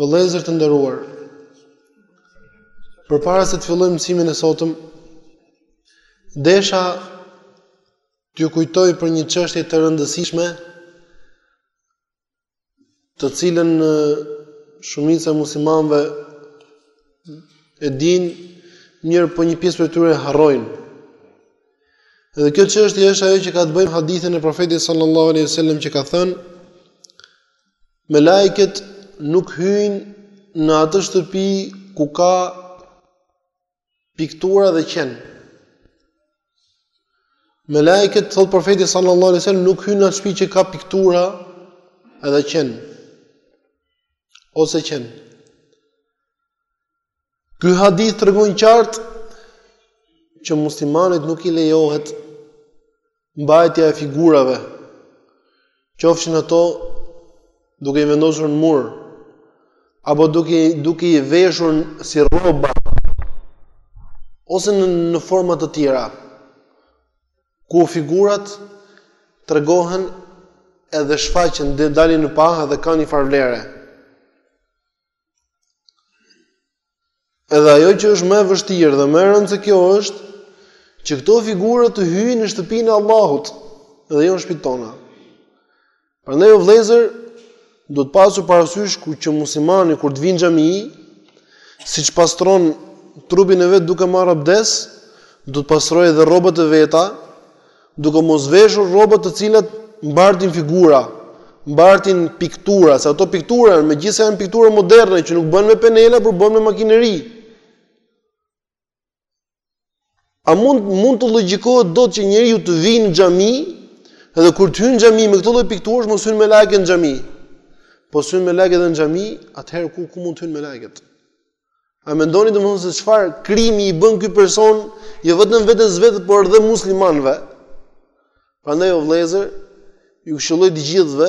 Vëllezër të nderuar, përpara se të fillojmë mësimin e sotëm, desha t'ju kujtoj për një çështje të rëndësishme, të cilën shumica e muslimanëve e dinë, mirëpo një pjesë prej tyre e harrojnë. Dhe kjo çështje është ajo që ka të bëjë me hadithin e Profetit sallallahu alaihi wasallam që ka thënë Melaiket nuk hyjnë në atë shtëpi ku ka piktura dhe qen. Melaiket, thotë profeti sallallahu alaihi wasallam, nuk hyjnë në atë shtëpi që ka piktura edhe qen. Ose qen. Ky hadith tregon qartë që muslimanit nuk i lejohet mbajtja e figurave, qofshin ato duke i vendosur në mur apo duke duke i veshur si rroba ose në, në forma të tjera ku figurat tregohen edhe shfaqen dhe dalin në pah dhe kanë një farë vlere. Edhe ajo që është më e vështirë dhe më e rëndë se kjo është që këto figura të hyjnë në shtëpinë e Allahut dhe jo në shtëpitë tona. Prandaj o vëllezër, duhet pasur parasysh ku që muslimani kur të vijë në xhami, siç pastron trupin e vet duke marrë abdes, duhet të pastrojë edhe rrobat e veta, duke mos veshur rroba të cilat mbartin figura, mbartin piktura, se ato piktura megjithëse janë piktura moderne që nuk bëhen me penela, por bëhen me makineri. A mund mund të logjikohet dot që njeriu të vijë në xhami dhe kur të hyjë në xhami me këto lloj pikturash mos hyjnë melaiket në xhami. Po s'hyjnë melaiket edhe në xhami, atëherë ku ku mund të hyjnë melaiket? A mendoni domthon se çfarë krimi i bën ky person jo vetëm vetes së vet, por edhe muslimanëve? Prandaj o vëllezër, ju këshilloj të gjithëve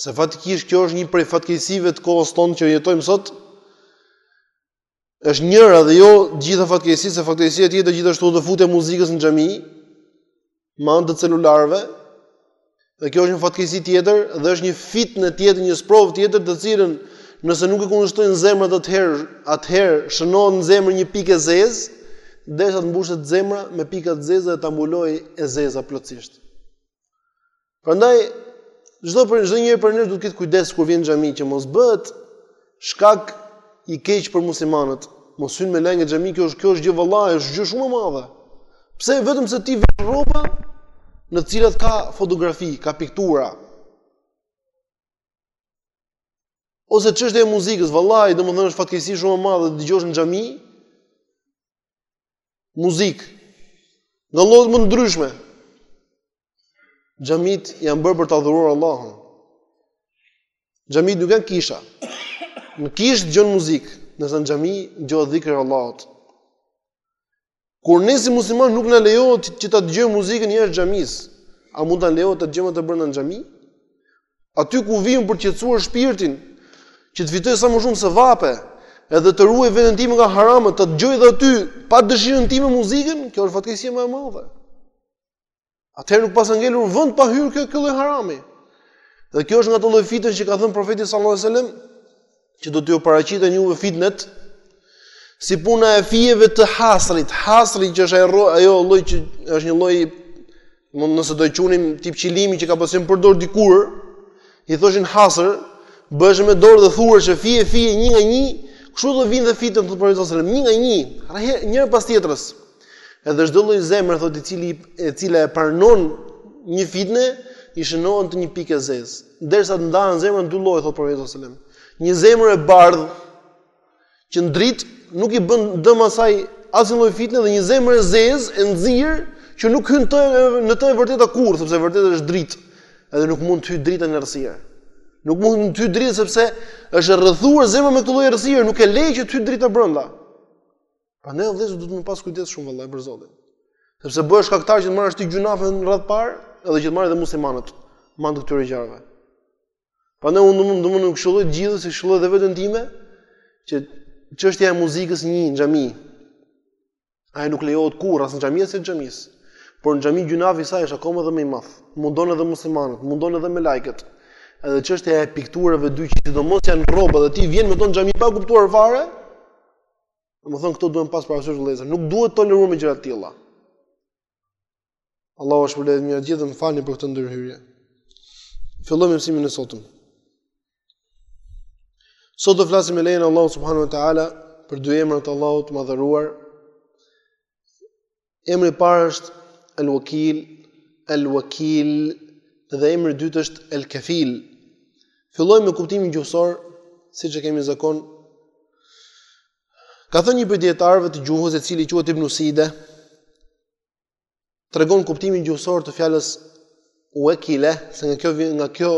se faktikisht kjo është një prej fatkeqësive të kohës tonë që jetojmë sot. Është njëra dhe jo të gjitha fatkeqësitë, se fatkeqësia tjetër gjithashtu dhe futja e muzikës në xhami, me anë të celularëve. Dhe kjo është një fatkeqësi tjetër dhe është një fitne tjetër, një sprovë tjetër të cilën nëse nuk e kundërshtojnë zemrat atëherë, atëherë shënohet në zemër një pikë e zezë, derisa të mbushet zemra me pika të zeza dhe ta mbulojë e zeza plotësisht. Prandaj çdo çdonjëri prej nesh duhet të ketë kujdes kur vjen në xhami që mos bëhet Shkak i keq për muslimanët. Mos hyjnë melaikët në xhami, kjo është kjo është gjë vallahi, është gjë shumë e madhe. Pse vetëm se ti vesh rroba në të cilat ka fotografi, ka piktura. Ose çështja e muzikës, vallahi, domethënë është fatkeqësi shumë e madhe të dëgjosh në xhami muzikë. Nga llojet më të ndryshme. Xhamitë janë bërë për ta adhuruar Allahun. Xhamitë nuk janë kisha. Në kishë dëgjon muzikë, ndërsa në xhami dëgjon dhikër e Allahut. Kur ne si muslimanë nuk na lejohet që ta dëgjojmë muzikën jashtë xhamisë, a mund të na lejohet ta dëgjojmë atë brenda në xhami? Aty ku vijmë për të qetësuar shpirtin, që të fitoj sa më shumë sevape, edhe të ruaj veten time nga haramet, ta dëgjoj dhe aty pa dëshirën time muzikën, kjo është fatkeqësia ma e madhe. Atëherë nuk paska ngelur vend pa hyrë kjo kjo lloj harami. Dhe kjo është nga ato lloj fitnesh që ka thënë profeti sallallahu alajhi wasallam që do t'ju paraqiten juve fitnet si puna e fijeve të hasrit. Hasri që është ajo ajo lloj që është një lloj mund nëse do e quanim tip qilimi që ka pasur përdorë dikur, i thoshin hasër, bëhesh me dorë dhe thureshe fije fije një nga një, kështu do vijnë dhe fitnet thotë profeti sallallahu alajhi wasallam, një nga një, njëra pas tjetrës. Edhe çdo lloj zemre thotë i cili e cila e pranon një fitne i shënohet në të një pikë e zezë. Derisa të ndahen zemrat në dy lloje thotë profeti sallallahu alajhi wasallam. Një zemër e bardhë që ndrit nuk i bën dëm asaj asnjë lloj fitne dhe një zemër e zezë e nxirë që nuk hyn në të e vërteta kurrë, sepse e vërteta është dritë. Edhe nuk mund të hyjë drita në errësirë. Nuk mund të hyjë drita sepse është e rrethuar zemra me këtë lloj errësire, nuk e le që të hyjë drita brenda. Prandaj vëllezër duhet me pas kujdes shumë vallai për Zotin. Sepse bëhesh shkaktar që të marrësh ti gjynafe në radhë të parë, edhe që të marrin edhe muslimanët me anë të këtyre gjërave. Prandaj unë do mund t'ju këshilloj të gjithë, si këshilloj edhe veten time, që çështja e muzikës një në xhami. Ajo nuk lejohet kurrë as në xhami as jashtë xhamisë. Por në xhami gjynafi i saj është akoma edhe më i madh. Mundon edhe muslimanët, mundon edhe melaiket. Edhe çështja e pikturave që sidomos janë në rroba dhe ti vjen me to në xhami pa kuptuar fare, Domethënë këto duhen pas parasysh vëllezër, nuk duhet toleruar me gjëra të tilla. Allahu ju shpërbleftë me të mira të gjithë, më falni për këtë ndërhyrje. Fillojmë mësimin e sotëm. Sot do flasim me lejen e Allahut subhanehu ue teala për dy emrat e Allahut të madhëruar. Emri i parë është El Wakil, El Wakil dhe emri i dytë është El Kafil. Fillojmë me kuptimin gjuhësor, siç e kemi zakon. Ka thënë një prej dijetarëve të gjuhës, i cili quhet Ibn Side, tregon kuptimin gjuhësor të fjalës Wakile, se nga kjo vjen nga kjo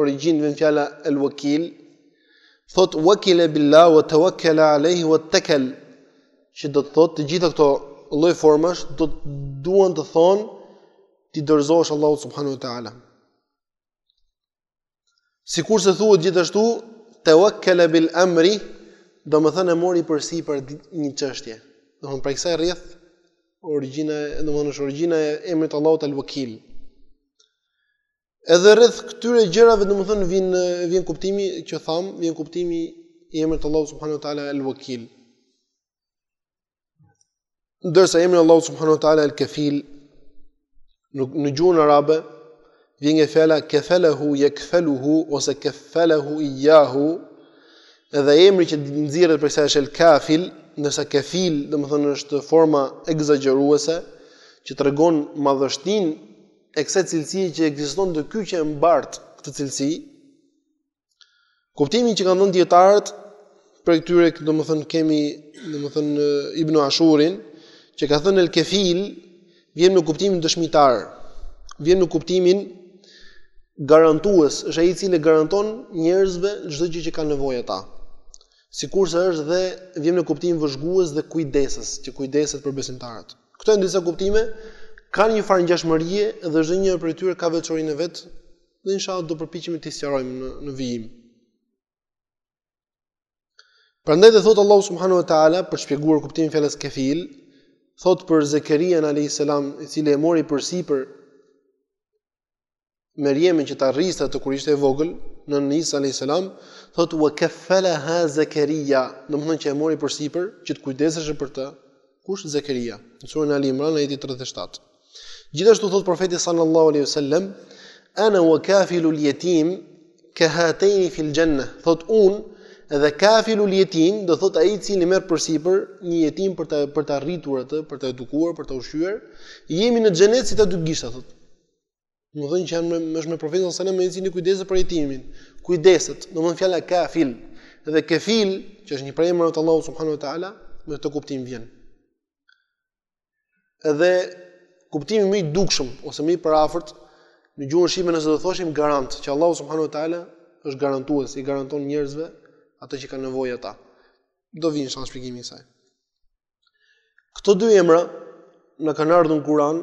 origjinë vjen fjala el wakil. Thotë wakile billah wa tawakkal alayhi wa takal. Që do të thot të gjitha këto lloj formash do të duan të thonë t'i dorëzohesh Allahut subhanahu wa taala. Sikurse thuhet gjithashtu, tewakkele bil emri, domethënë e mori përsipër një çështje. Domethënë prej kësaj rrjeth, origjina, domethënë është origjina e emrit Allahut al wakil. Edhe rreth këtyre gjërave domethënë vjen vjen kuptimi që thamë, vjen kuptimi i emrit Allahut subhanahu wa taala El Wakil. Ndërsa emri Allahu subhanahu wa taala el kefil në, në gjuhën arabe vjen nga fjala kafalahu yakfaluhu ose kafalahu iyahu edhe emri që nxirret prej kësaj është el kafil ndërsa kefil domethënë është forma ekzagjeruese që tregon madhështinë e kësaj cilësie që ekziston te ky që e mbart këtë cilësi Kuptimin që kanë dhënë dijetarët prej tyre, domethënë kemi domethënë Ibn Ashurin që ka thënë el-kefil vjen në kuptimin dëshmitar. Vjen në kuptimin garantues, është ai i cili garanton njerëzve çdo gjë që kanë nevojë ata. Sikurse është dhe vjen në kuptimin vëzhgues dhe kujdesës, që kujdeset për besimtarët. Këto janë disa kuptime kanë një farë ngjashmërie dhe çdo njëri prej tyre ka veçorinë e vet Dhe inshallah do përpiqemi t'i sqarojmë në, në vijim. Prandaj dhe thotë Allahu subhanahu wa taala për të shpjeguar kuptimin e fjalës kefil, thotë për Zekerian alayhis salam, i cili e mori përsipër Merjemin që ta rriste atë kur ishte e vogël, nënën Isa alayhis salam, thotë wa kafalaha Zekeria, domethënë që e mori përsipër që të kujdeseshe për të. Kush Zekeria? Në surën Ali Imran ajeti 37. Gjithashtu thotë profeti sallallahu alaihi wasallam, "Ana wa kafilu al-yatim ka hatayn fi al-janna." Thotë unë edhe kafilu al-yatim, do thotë ai i cili merr përsipër një jetim për ta për ta rritur atë, për ta edukuar, për ta ushqyer, jemi në xhenet si këta dy gishta thotë. Domethënë që janë me është me profetin sallallahu alajhi wasallam ai i cili kujdeset për jetimin. Kujdeset, domthonë fjala kafil dhe kefil, që është një prej emrave të Allahut subhanahu wa taala, me këtë kuptim vjen. Edhe kuptimi më i dukshëm ose më i përafërt në gjuhën shqipe nëse do thoshim garant, që Allahu subhanahu wa taala është garantues, i garanton njerëzve ato që kanë nevojë ata. Do vijë shpjegimi i saj. Këto dy emra na kanë ardhur në Kur'an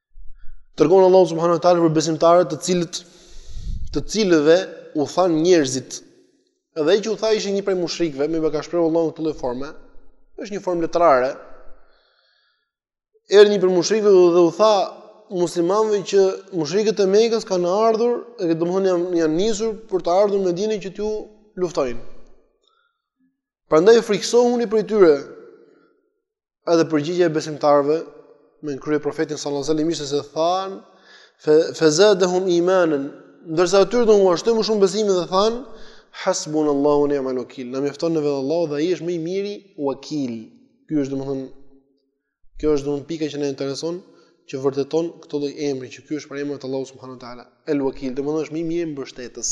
Tregon Allahu subhanahu wa taala për besimtarët të cilët të cilëve u thanë njerëzit edhe ai që u tha ishte një prej mushrikëve po e ka shprehur Allahu në këtë lloj forme është një formë letrare erdh një prej mushrikëve dhe u tha muslimanëve që mushrikët e Mekës kanë ardhur domethënë janë, janë nisur për të ardhur Medine që t'ju luftojnë Prandaj frikësohuni prej tyre, edhe përgjigja e besimtarëve me në krye profetin sallallahu alajhi wasallam ishte se thanë fe fazadahum imanan ndërsa atyre iu shtua më shumë besimi dhe thanë hasbunallahu wa ni'mal wakil na mjafton ne vetëm Allahu dhe ai është më i miri wakil ky është domthon kjo është domthon pika që na intereson që vërteton këtë lloj emri që ky është prej emrave të Allahu subhanahu wa taala el wakil domthon është më i miri mbështetës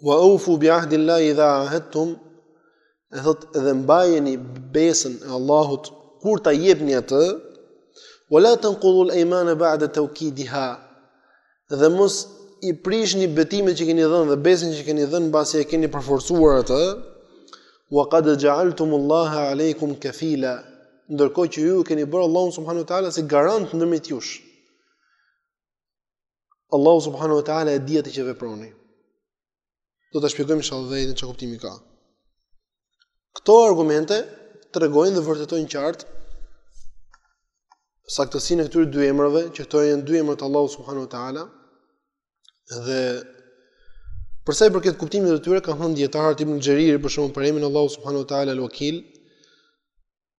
Wa ufu bi ahdi Allahi idha ahadtum, e thot edhe mbajeni besën e Allahut kur ta jepni atë, wa la tenkudul ejmane ba'de teukidiha, dhe mos i prishni betimet që keni dhënë dhe besën që keni dhënë mbasi e keni përforcuar atë, wa qad ja'altum Allaha aleikum kafila, ndërkohë që ju keni bërë Allahun subhanahu wa taala si garant ndërmjet jush. Allahu subhanahu wa taala e di atë që veproni. Do ta shpjegojmë inshallah edhe se çfarë kuptimi ka. Këto argumente tregojnë dhe vërtetojnë qartë saktësinë e këtyre dy emrave, që këto janë dy emra të Allahut subhanahu wa taala. Dhe për sa i përket kuptimit të tyre, kanë thënë dijetarët Ibn Xheriri për shembull për emrin Allahu subhanahu wa taala al-Wakil,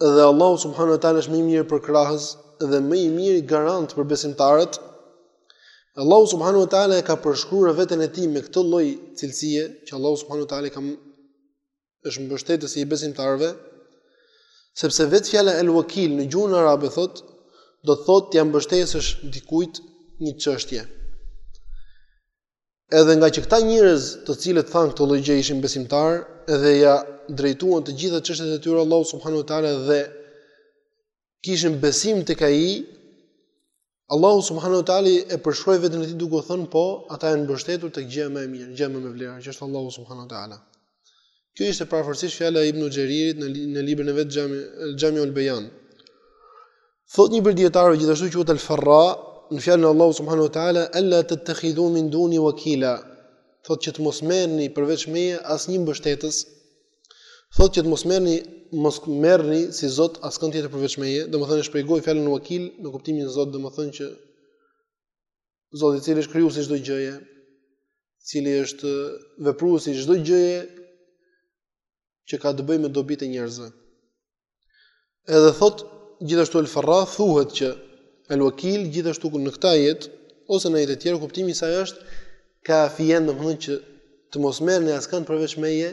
dhe Allahu subhanahu wa taala është më i miri përkrahës dhe më i miri garant për besimtarët. Allahu subhanahu wa taala e ka përshkruar veten e tij me këtë lloj cilësie që Allahu subhanahu wa taala ka është mbështetës i besimtarëve, sepse vetë fjala el wakil në gjuhën arabe thot do të thotë t'ia mbështesësh dikujt një çështje. Edhe nga që këta njerëz, të cilët thanë këtë lloj gjë ishin besimtarë, edhe ia drejtuan të gjitha çështjet e tyre Allahu subhanahu wa taala dhe kishin besim tek ai, Allahu subhanahu wa taala e përshkroi veten e tij duke thënë po, ata janë mbështetur tek gjëja më e mirë, gjëja më me vlerë, që është Allahu subhanahu wa taala. Kjo ishte përafërsisht fjala e Ibnu Xheririt në në librin e vet Xhami Xhami ul Bejan. Thot një prej dijetarëve gjithashtu quhet El Farra në fjalën e Allahu subhanahu wa taala alla tattakhidhu min duni wakila. Thot që të mos merrni përveç meje asnjë mbështetës. Thot që të mos merrni mos merrni si zot askënd tjetër përveç meje, domethënë e shpjegoi fjalën wakil në kuptimin zot, domethënë që Zoti i cili është krijuesi i çdo gjëje, i cili është vepruesi i çdo gjëje që ka të bëjë me dobitë e njerëzve. Edhe thot gjithashtu El Farra thuhet që El Wakil gjithashtu në këtë ajet ose në ajet e tjerë kuptimi i saj është kafijen domethënë që të mos merrni askënd përveç meje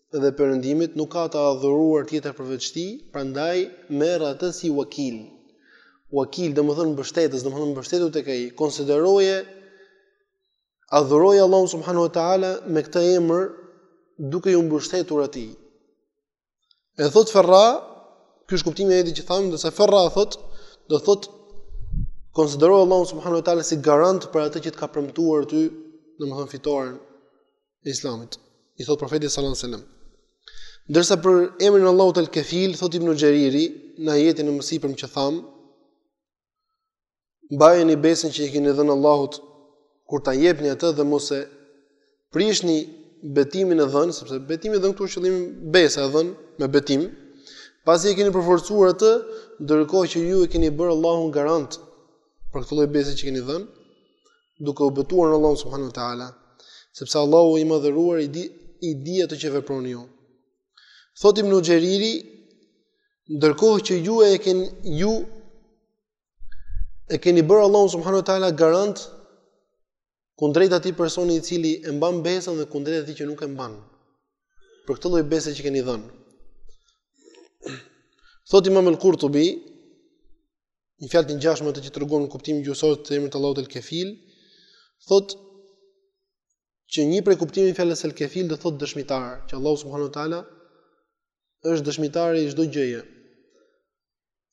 dhe Perëndimit nuk ka të adhuruar tjetër përveç Tij, prandaj merr atë si wakil. Wakil domethënë mbështetës, domethënë mbështetu tek Ai. Konsideroje adhuroje Allahun subhanahu wa taala me këtë emër duke iu mbështetur atij. E thot Ferra, ky është kuptimi i ajetit që thamë, ndërsa Ferra thot, do thot konsidero Allahun subhanahu wa taala si garant për atë që të ka premtuar ty, domethënë fitoren. e Islamit. I thot profetit sallallahu alajhi wasallam. Ndërsa për emrin Allahut El Kefil thot Ibn Xheriri në ajetin e mësipërm që tham, mbajeni besën që i keni dhënë Allahut kur ta jepni atë dhe mos e prishni betimin e dhënë, sepse betimi i dhënë këtu qëllimi besa e dhënë me betim, pasi e keni përforcuar atë, ndërkohë që ju e keni bërë Allahun garant për këtë lloj bese që keni dhënë, duke u betuar në Allahun subhanuhu teala, sepse Allahu i madhëruar i di atë që veproni ju. Thot Ibn Xheriri, ndërkohë që ju e keni ju e keni bërë Allahun subhanuhu teala garant kundrejt atij personi i cili e mban besën dhe kundrejt atij që nuk e mban. Për këtë lloj bese që keni dhënë. Thot Imam al-Qurtubi, një fjalë të ngjashme me atë që tregon kuptimin gjuhësor të emrit Allahut El Kefil, thotë që një prej kuptimeve të fjalës El Kefil do thotë dëshmitar, që Allahu subhanahu wa taala është dëshmitari i çdo gjëje.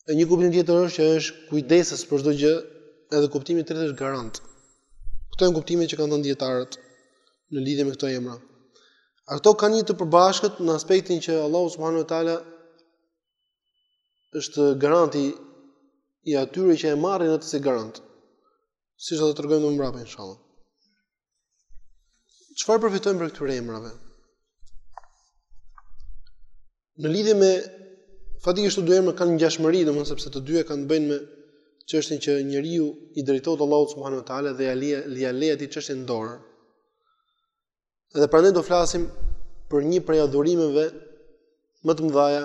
E një kuptim tjetër është që është kujdesës për çdo gjë, edhe kuptimi i tretë është garant. Këto janë kuptimet që kanë dhënë dietarët në lidhje me këto emra. Ato kanë një të përbashkët në aspektin që Allahu subhanahu wa taala është garanti i atyre që e marrin atë si garant. Siç do ta tregojmë më mbrapa inshallah. Çfarë përfitojmë prej këtyre emrave? Në lidhje me faktin që dy emra kanë ngjashmëri, domethënë sepse të dyja kanë të bëjnë me çështjen që njeriu i drejtohet Allahut subhanuhu teala dhe ia lë atij çështjen dorë. Dhe prandaj do flasim për një prej adhurimeve më të mëdha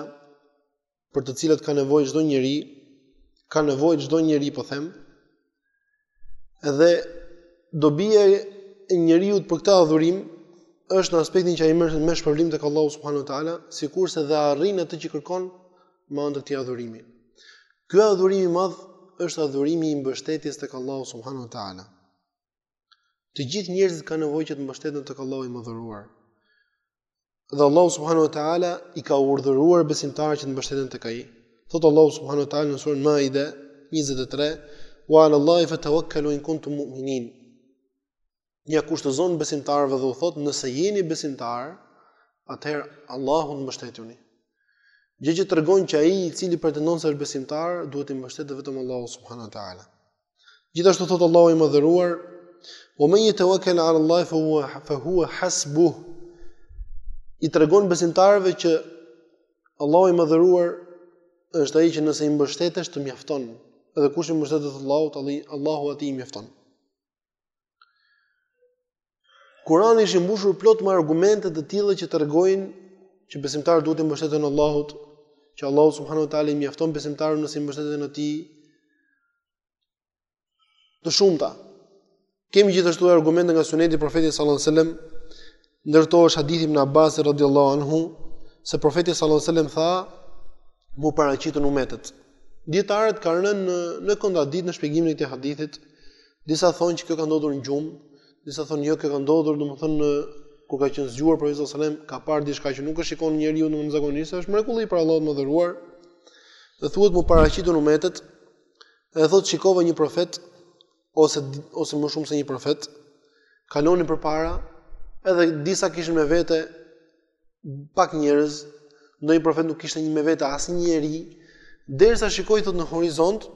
për të cilat ka nevojë çdo njeri, ka nevojë çdo njeri po them. Edhe dobia e njeriut për këtë adhurim është në aspektin që ai merr shpërblim tek Allahu subhanahu wa taala, sikurse dhe arrin atë që kërkon me anë të këtij adhurimi. Ky adhurim i madh është adhurimi i mbështetjes tek Allahu subhanahu wa taala. Të gjithë njerëzit kanë nevojë që të mbështeten tek Allahu i madhëruar. Dhe Allahu subhanahu wa taala i ka urdhëruar besimtarët që të mbështeten tek ai. Thotë Allahu subhanahu wa taala në surën Maide 23, "Wa 'ala Allahi fatawakkalu in kuntum mu'minin." Ia kushtëzon besimtarëve dhe u thotë, "Nëse jeni besimtarë, atëherë Allahut mbështetuni." Gjë që tregon që ai i cili pretendon se është besimtar, duhet t'i mbështetet vetëm Allahut subhanahu wa taala. Gjithashtu thotë Allahu i Madhëruar, "Wa man yatawakkal 'ala Allah fa huwa fa huwa hasbuh." I tregon besimtarëve që Allahu i Madhëruar është ai që nëse i mbështetesh të mjafton, edhe kush i mbështetet Allahut, Allahu atij i mjafton. Kurani është i mbushur plot me argumente të tilla që tregojnë që besimtarët duhet t'i mbështeten Allahut, që Allahu subhanahu wa taala i mjafton besimtarët nëse i mbështeten atij. Të shumta. Kemi gjithashtu argumente nga Suneti i Profetit sallallahu alajhi wasallam, ndër to është hadithi i ibn Abbasit radhiyallahu anhu se Profeti sallallahu alajhi wasallam tha m'u paraqitën umetet. Dijetarët kanë rënë në në kontradiktë në shpjegimin e këtij hadithi, Disa thonë që kjo ka ndodhur në gjumë, disa thonë jo, kjo ka ndodhur, domethënë kur ka qenë zgjuar profeti sallallahu alajhi wasallam, ka parë diçka që nuk e shikon njeriu zakonisht, është mrekulli prej Allahut të madhëruar. Dhe thuhet m'u paraqitën umetet, dhe thotë shikova një profet ose ose më shumë se një profet, kalonin përpara, edhe disa kishin me vete pak njerëz, ndonjë profet nuk kishte një me vete asnjë njeri, derisa shikoi thotë në horizont,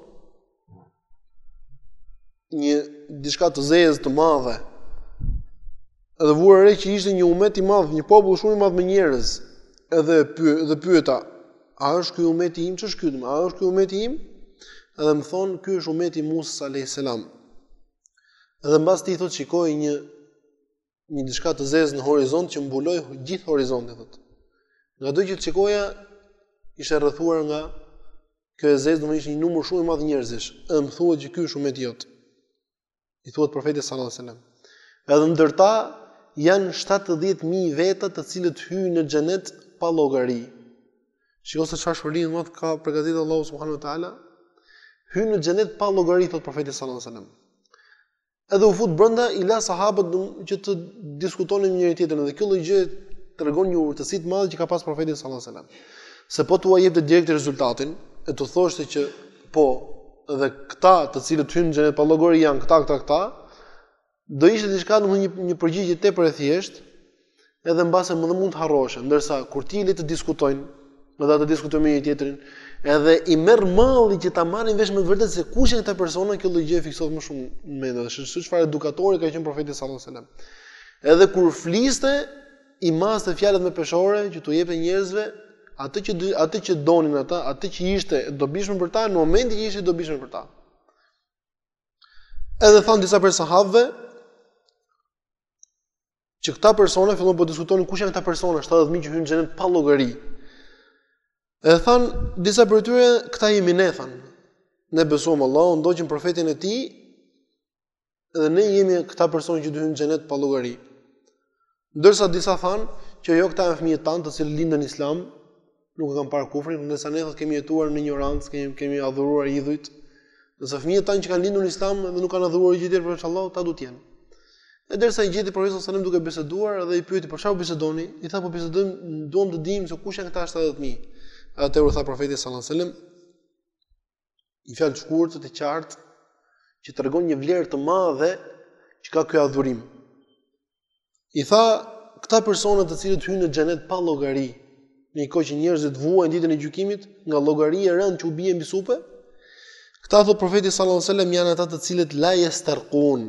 një diçka të zezë të madhe. Edhe vura re që ishte një umet i madh, një popull shumë i madh me njerëz. Edhe py, dhe pyeta, a është ky umeti im ç'është ky? A është ky umeti im? Edhe më thonë, ky është umeti i Musa alayhis salam. Edhe mbas tij thotë shikoi një një diçka të zezë në horizont që mbuloi gjithë horizontin thotë. Nga do që të shikoja ishte rrethuar nga kjo e zezë, domethënë ishte një numër shumë i madh njerëzish. Edhe më thuhet që ky është umeti jot. I thuhet profetit sallallahu alajhi wasallam. Edhe ndër ta janë 70000 veta të cilët hyjnë në xhenet pa llogari. Shiko se çfarë shpërblimi ka përgatitur Allahu subhanahu wa taala. Hyjnë në xhenet pa llogari thotë profeti sallallahu alajhi wasallam. Edhe u fut brenda, i la sahabët që të diskutonin me njëri-tjetrin dhe kjo lloj gjëje tregon një urtësi të madhe që ka pas profeti sallallahu alajhi wasallam. Se po t'ua jepte direkt rezultatin e t'u thoshte që po dhe këta të cilët hyjnë në xhenet pa llogari janë këta këta këta, do ishte diçka domethënë një një përgjigje tepër e thjeshtë, edhe mbase edhe mund të harrohej, ndërsa kur ti i le të diskutojnë, domethënë të diskutojnë me njëri-tjetrin, edhe i merr malli që ta marrin vesh me vërtet se kush janë këta persona, kjo lloj gjë fiksohet më shumë në mendje, shiko se çfarë edukatori ka qenë profeti sallallahu alajhi wasallam. Edhe kur fliste, i maste fjalët me peshore që t'u jepte njerëzve atë që atë që donin ata, atë që ishte e dobishme për ta në momentin që ishte e dobishme për ta. Edhe thon disa prej sahabëve, Që këta persona filluan po diskutonin kush janë këta persona, 70000 që hyjnë në xhenet pa llogari. E than disa prej tyre, këta jemi ne than. Ne besuam Allahun, ndoqëm profetin e tij dhe ne jemi këta persona që do hyjnë në xhenet pa llogari. Ndërsa disa than që jo këta janë fëmijët tanë të cilët lindën në islam, nuk e kanë parë kufrin, ndërsa ne thotë kemi jetuar në injorancë, kemi kemi adhuruar idhujt. Ndërsa fëmijët tanë që kanë lindur në Islam dhe nuk kanë adhuruar gjë tjetër përveç Allahut, ata duhet të jenë. E derisa i gjeti profeti sallallahu alajhi wasallam duke biseduar dhe i pyeti për çfarë bisedoni, i thanë po bisedojmë, duam të dimë se kush janë këta 70000. Atëherë u tha profeti sallallahu alajhi wasallam, Një fjalë të shkurtër të qartë që tregon një vlerë të madhe që ka ky adhurim. I tha këta persona të cilët hyjnë në xhenet pa llogari, në një kohë që njerëzit vuajnë ditën e gjykimit nga llogaria e rëndë që u bie mbi supe, këta thot profeti sallallahu alajhi wasallam janë ata të cilët la yastarqun,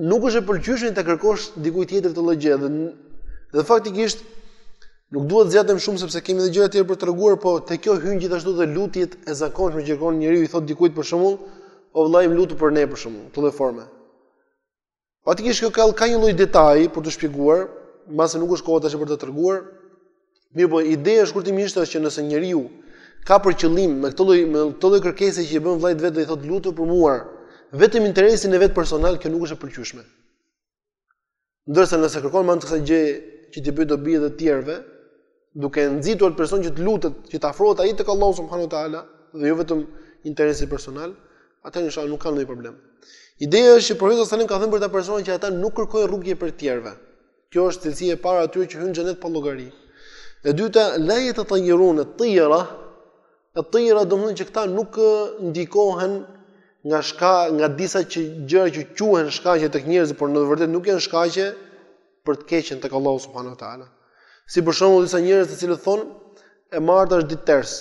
nuk është e pëlqyeshme t'ia kërkosh dikujt tjetër këtë lloj gjëje dhe dhe faktikisht nuk dua të zgjatem shumë sepse kemi edhe gjëra të tjera për të treguar, po te kjo hyn gjithashtu dhe lutjet e zakonshme që kërkon njeriu i thot dikujt për shembull, o vëllai im lutu për ne për shembull, këtë lloj forme. Faktikisht kjo ka ka një lloj detaji për t'u shpjeguar, mbase nuk është koha tash për të treguar, Mirëpo, ideja shkurtimisht është që nëse njeriu ka për qëllim me këtë lloj me këtë lloj kërkese që i bën vëllait vet dhe i thotë lutu për mua, vetëm interesin e vet personal kjo nuk është e pëlqyeshme. Ndërsa nëse kërkon me anë të kësaj gjëje që t'i bëjë dobi edhe të tjerëve, duke e nxitur atë person që të lutet, që të afrohet ai tek Allahu subhanahu wa taala dhe jo vetëm interesi personal, atëherë inshallah nuk ka ndonjë problem. Ideja është që profeti sallallahu alajhi wasallam ka thënë për këta persona që ata nuk kërkojnë rukje prej të tjerëve. Kjo është cilësia e parë e atyre që hynë në xhenet pa llogari. E dyta, la yatatayyarun, at-tiyara. At-tiyara domethënë që këta nuk ndikohen nga shka, nga disa gjëra që quhen shkaqe tek njerëzit, por në të vërtetë nuk janë shkaqe për të keqen tek Allahu subhanahu wa taala. Si për shembull disa njerëz të cilët thonë e marta është ditë ters,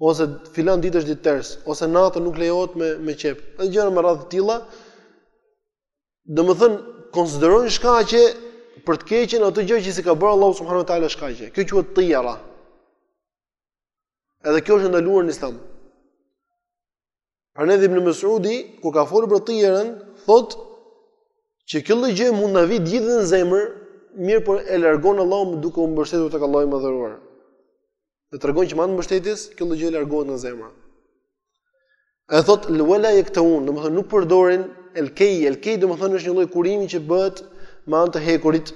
ose filan ditë është ditë ters, ose natën nuk lejohet me me qep. Edhe gjëra me radhë të tilla, Domethën konsiderojnë shkaqe për të keqen ato gjë që s'i ka bërë Allahu subhanahu wa taala shkaqe. Kjo quhet tijara. Edhe kjo është e ndaluar në Islam. Prandaj edhe Ibn Mesudi kur ka folur për tijarën, thotë që kjo lloj gjë mund na vijë të gjithëve në zemër, mirëpo e largon Allahu duke u mbështetur tek Allahu i madhëruar. dhe tregon që me anë të mbështetjes, kjo lloj gjë largohet nga zemra. E thotë uela jektevune, domethënë nuk përdorin el kei, el kei domethënë është një lloj kurimi që bëhet me anë të hekurit.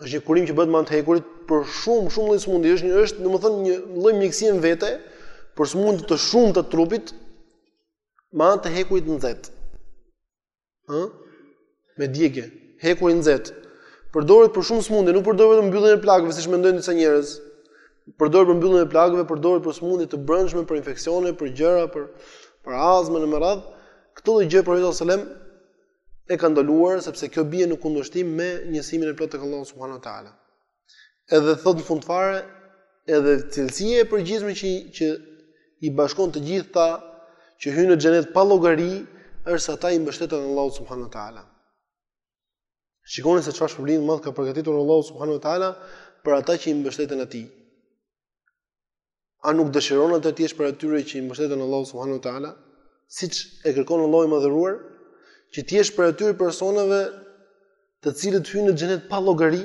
Është një kurim që bëhet me anë të hekurit për shumë shumë lloj sëmundje, është një është domethënë një lloj mjekësie në vete për sëmundje të shumta të trupit me anë të hekurit të nxehtë. Ë? Me djegje, hekur i nxehtë. Përdoret për shumë smundje, nuk përdoret vetëm për mbylljen e plagëve siç mendojnë disa njerëz. Përdoret për mbylljen e plagëve, përdoret për smundje të brendshme, për infeksione, për gjëra, për për azmën e me radhë. Këtë lloj gjë profeti sallallahu alajhi wasallam e ka ndaluar sepse kjo bie në kundërshtim me njësimin e plotë tek Allahu subhanuhu teala. Edhe thotë në fund fare, edhe cilësia e përgjithshme që që i bashkon të gjithë ata që hyjnë në xhenet pa llogari, është se ata i mbështeten Allahut subhanuhu teala. Shikoni se çfarë shpërblim të madh ka përgatitur Allahu subhanuhu teala për ata që i mbështeten atij. A nuk dëshiron atëherë të jesh prej atyre që i mbështeten Allahu subhanahu wa taala, siç e kërkon Allahu i madhëruar, që të jesh prej atyre personave të cilët hyjnë në xhenet pa llogari,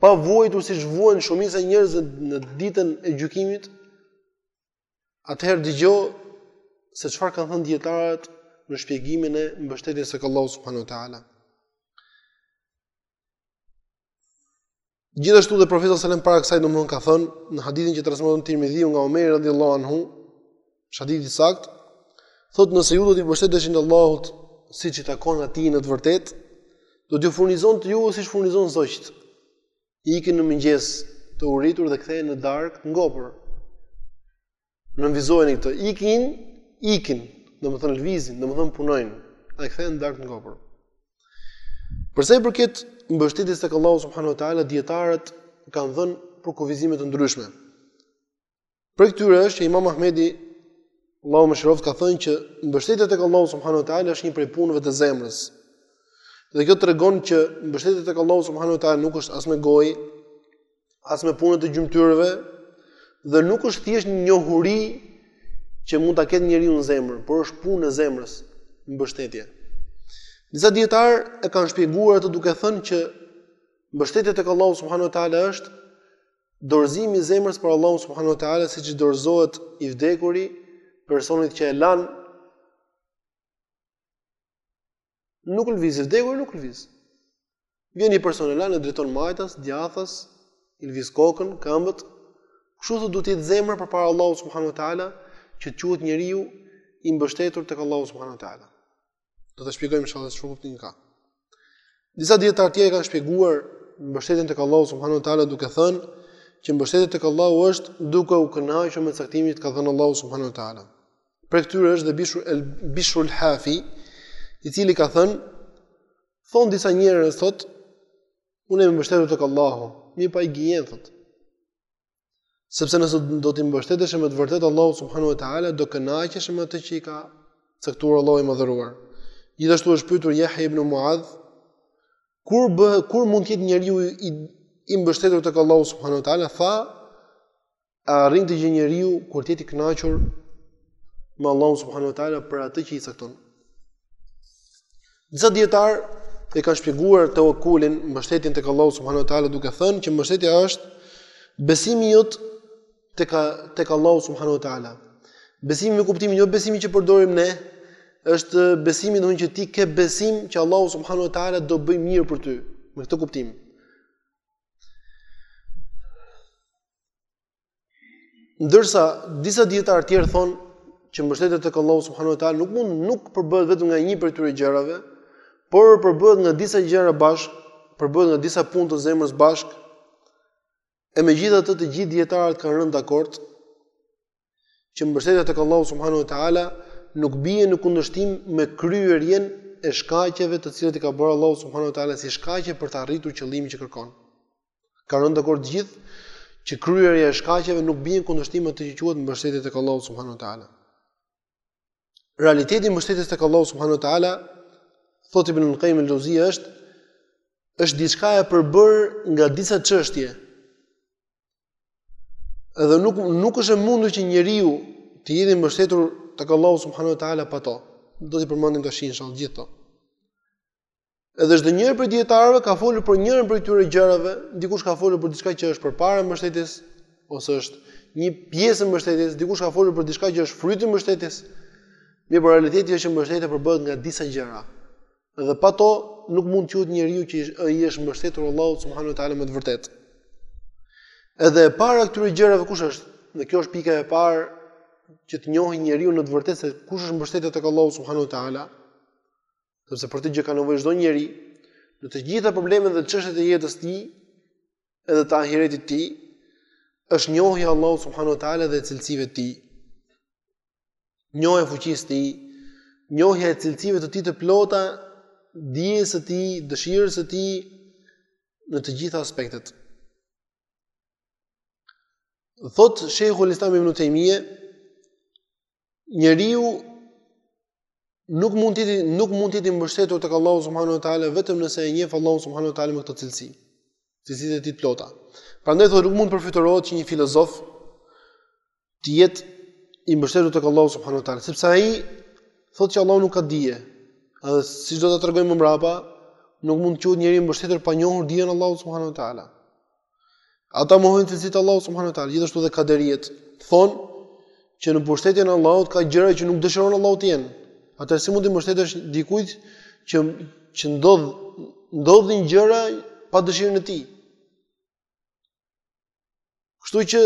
pa vuajtur siç vuajn shumica e njerëzve në ditën e gjykimit. Atëherë dëgjo se çfarë kanë thënë dijetarët në shpjegimin e mbështetjes tek Allahu subhanahu wa taala. Gjithashtu dhe profeti sallallahu alajhi wasallam para kësaj domthon ka thënë në hadithin që transmeton Tirmidhiu nga Omeri radhiyallahu anhu, hadith i saktë, thotë nëse ju do t'i mbështeteshit Allahut siç i takon atij në të vërtetë, do t'ju furnizonte ju siç furnizon zogjtë. Ikin në mëngjes të uritur dhe kthehen në darkë të ngopur. Nënvizojeni këtë. Ikin, ikin, domethënë lëvizin, domethënë punojnë, dhe kthehen në darkë të ngopur. Për sa i përket mbështetjes tek Allahu subhanahu wa taala, dijetarët kanë dhënë përkufizime të ndryshme. Prej këtyre është që Imam Ahmedi Allahu e mëshiroftë ka thënë që mbështetja tek Allahu subhanahu wa taala është një prej punëve të zemrës. Dhe kjo tregon që mbështetja tek Allahu subhanahu wa taala nuk është as me gojë, as me punët e gjymtyrëve dhe nuk është thjesht një njohuri që mund ta ketë njeriu në zemër, por është punë e zemrës, mbështetje. Disa dijetarë e kanë shpjeguar atë duke thënë që mbështetja tek Allahu subhanahu wa taala është dorëzimi i zemrës për Allahun subhanahu wa taala siç i dorëzohet i vdekuri personit që e lan Nuk lviz, i vdekur nuk lviz. Vjen një person e lan, e drejton majtas, djathas, i lviz kokën, këmbët. Kështu thotë duhet të jetë zemra përpara Allahut subhanuhu teala që të quhet njeriu i mbështetur tek Allahu subhanuhu teala. Do ta shpjegojmë inshallah se çfarë kuptimi ka. Disa dijetarë të tjerë kanë shpjeguar mbështetjen tek Allahu subhanuhu teala duke thënë që mbështetja tek Allahu është duke u kënaqur me caktimin që ka dhënë Allahu subhanuhu teala. Prej këtyre është dhe Bishr, Bishr el Hafi, i cili ka thënë, thon disa njerëz thot, unë jam i mbështetur tek Allahu, mirëpo po gënjen thot. Sepse nëse do t'i mbështeteshin me të vërtetë Allahut subhanahu wa taala, do kënaqeshin me atë që i ka caktuar Allahu i madhëruar. Gjithashtu është pyetur Yahya ibn Muadh, kur bë, kur mund të jetë njeriu i i mbështetur tek Allahu subhanahu wa taala, tha E arrin këtë gjë njeriu kur të jetë i kënaqur me Allahun subhanuhu teala për atë që i cakton? Disa dijetarë e kanë shpjeguar tevekulin mbështetjen tek Allahu subhanuhu teala duke thënë që mbështetja është besimi jot tek tek Allahu subhanuhu teala. Besimi me kuptimin jo besimi që përdorim ne, është besimi domethënë që ti ke besim që Allahu subhanuhu teala do bëj mirë për ty, me këtë kuptim. Ndërsa disa dijetarë të tjerë thonë që mbështetja tek Allahu subhanahu wa taala nuk mund nuk përbëhet vetëm nga një prej këtyre gjërave, por përbëhet nga disa gjëra bashkë, përbëhet nga disa punë të zemrës bashkë. E megjithatë të gjithë dijetarët kanë rënë dakord që mbështetja tek Allahu subhanahu wa taala nuk bie në kundërshtim me kryerjen e shkaqeve të cilat i ka bërë Allahu subhanahu wa taala si shkaqe për të arritur qëllimin që kërkon. Kanë rënë dakord të gjithë që kryerja e shkaqeve nuk bie në kundërshtim me atë që quhet mbështetja tek Allahu subhanahu wa taala. Realiteti i mbështetjes tek Allahu subhanahu wa taala thotë Ibn al-Qayyim al-Jauzi është është diçka e përbërë nga disa çështje Edhe nuk nuk është e mundur që njeriu të jetë i mbështetur tek Allahu subhanahu wa taala pa to. Do t'i përmendim tash inshallah gjithë to. Edhe çdo njëri prej dijetarëve ka folur për njërën prej këtyre gjërave, dikush ka folur për diçka që është përpara mbështetjes ose është një pjesë e mbështetjes, dikush ka folur për diçka që është fryti i mbështetjes. Mirëpo realiteti është që mbështetja përbëhet nga disa gjëra. Dhe pa to nuk mund të quhet njeriu që i është mbështetur Allahut subhanuhu teala me të vërtetë. Edhe e para këtyre gjërave kush është? Dhe kjo është pika e parë që të njohë njeriu në të vërtetë se kush është mbështetja tek Allahu subhanuhu teala. Sepse për këtë gjë ka nevojë çdo njeri në të gjitha problemet dhe çështjet e jetës së tij, edhe të ahiretit të tij, është njohja e Allahut subhanuhu teala dhe cilësive të tij. njohja e fuqisë së tij, njohja e cilësive të tij të plota, dijes së tij, dëshirës së tij në të gjitha aspektet. Thotë Shehul Islam Ibn Taymije, njeriu nuk mund të nuk mund të jetë i mbështetur tek Allahu subhanahu wa taala vetëm nëse e njeh Allahun subhanahu wa taala me këto cilësi. Cilësitë e tij të plota. Prandaj thotë nuk mund të përfytyrohet që një filozof të jetë i mbështetur tek Allahu subhanahu wa taala, sepse ai thotë që Allahu nuk ka dije. Edhe siç do ta tregojmë më mbrapa, nuk mund të quhet njeriu i mbështetur pa njohur dijen e Allahut subhanahu wa taala. Ata mohojnë cilësitë e Allahut subhanahu wa taala, gjithashtu dhe kaderijet thonë që në pushtetin e Allahut ka gjëra që nuk dëshiron Allahu të jenë. Atëherë si mund t'i mbështetesh dikujt që që ndodh ndodhin gjëra pa dëshirën e tij. Kështu që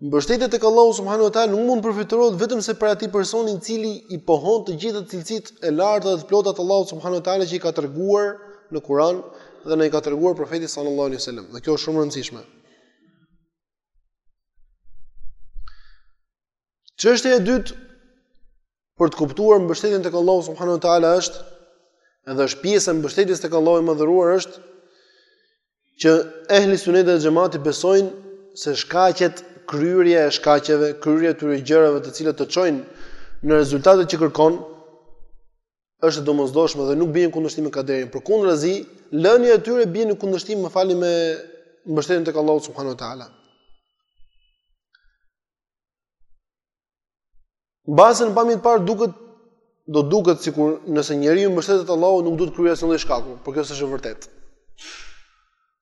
Mbështetja tek Allahu subhanahu wa taala nuk mund të përfytyrohet vetëm se prej atij personi i cili i pohon të gjitha cilësitë e larta dhe të plota të Allahut subhanahu wa taala që i ka treguar në Kur'an dhe na i ka treguar profeti sallallahu alaihi wasallam. Dhe kjo është shumë e rëndësishme. Çështja e dytë për të kuptuar mbështetjen tek Allahu subhanahu wa taala është edhe është pjesë e mbështetjes tek Allahu i madhëruar është që ehli suneti dhe xhemati besojnë se shkaqet kryerja e shkaqeve, kryerja e atyre gjërave të cilat të çojnë në rezultatet që kërkon është e domosdoshme dhe nuk bie në kundërshtim me kaderin. Përkundrazi, lënia e tyre bie në kundërshtim më falni, me mbështetjen tek Allahu subhanahu wa taala. Mbase në pamje të parë duket do duket sikur nëse njeriu i mbështetet Allahut nuk duhet kryer asnjë lloj shkaku, por kjo s'është e vërtetë.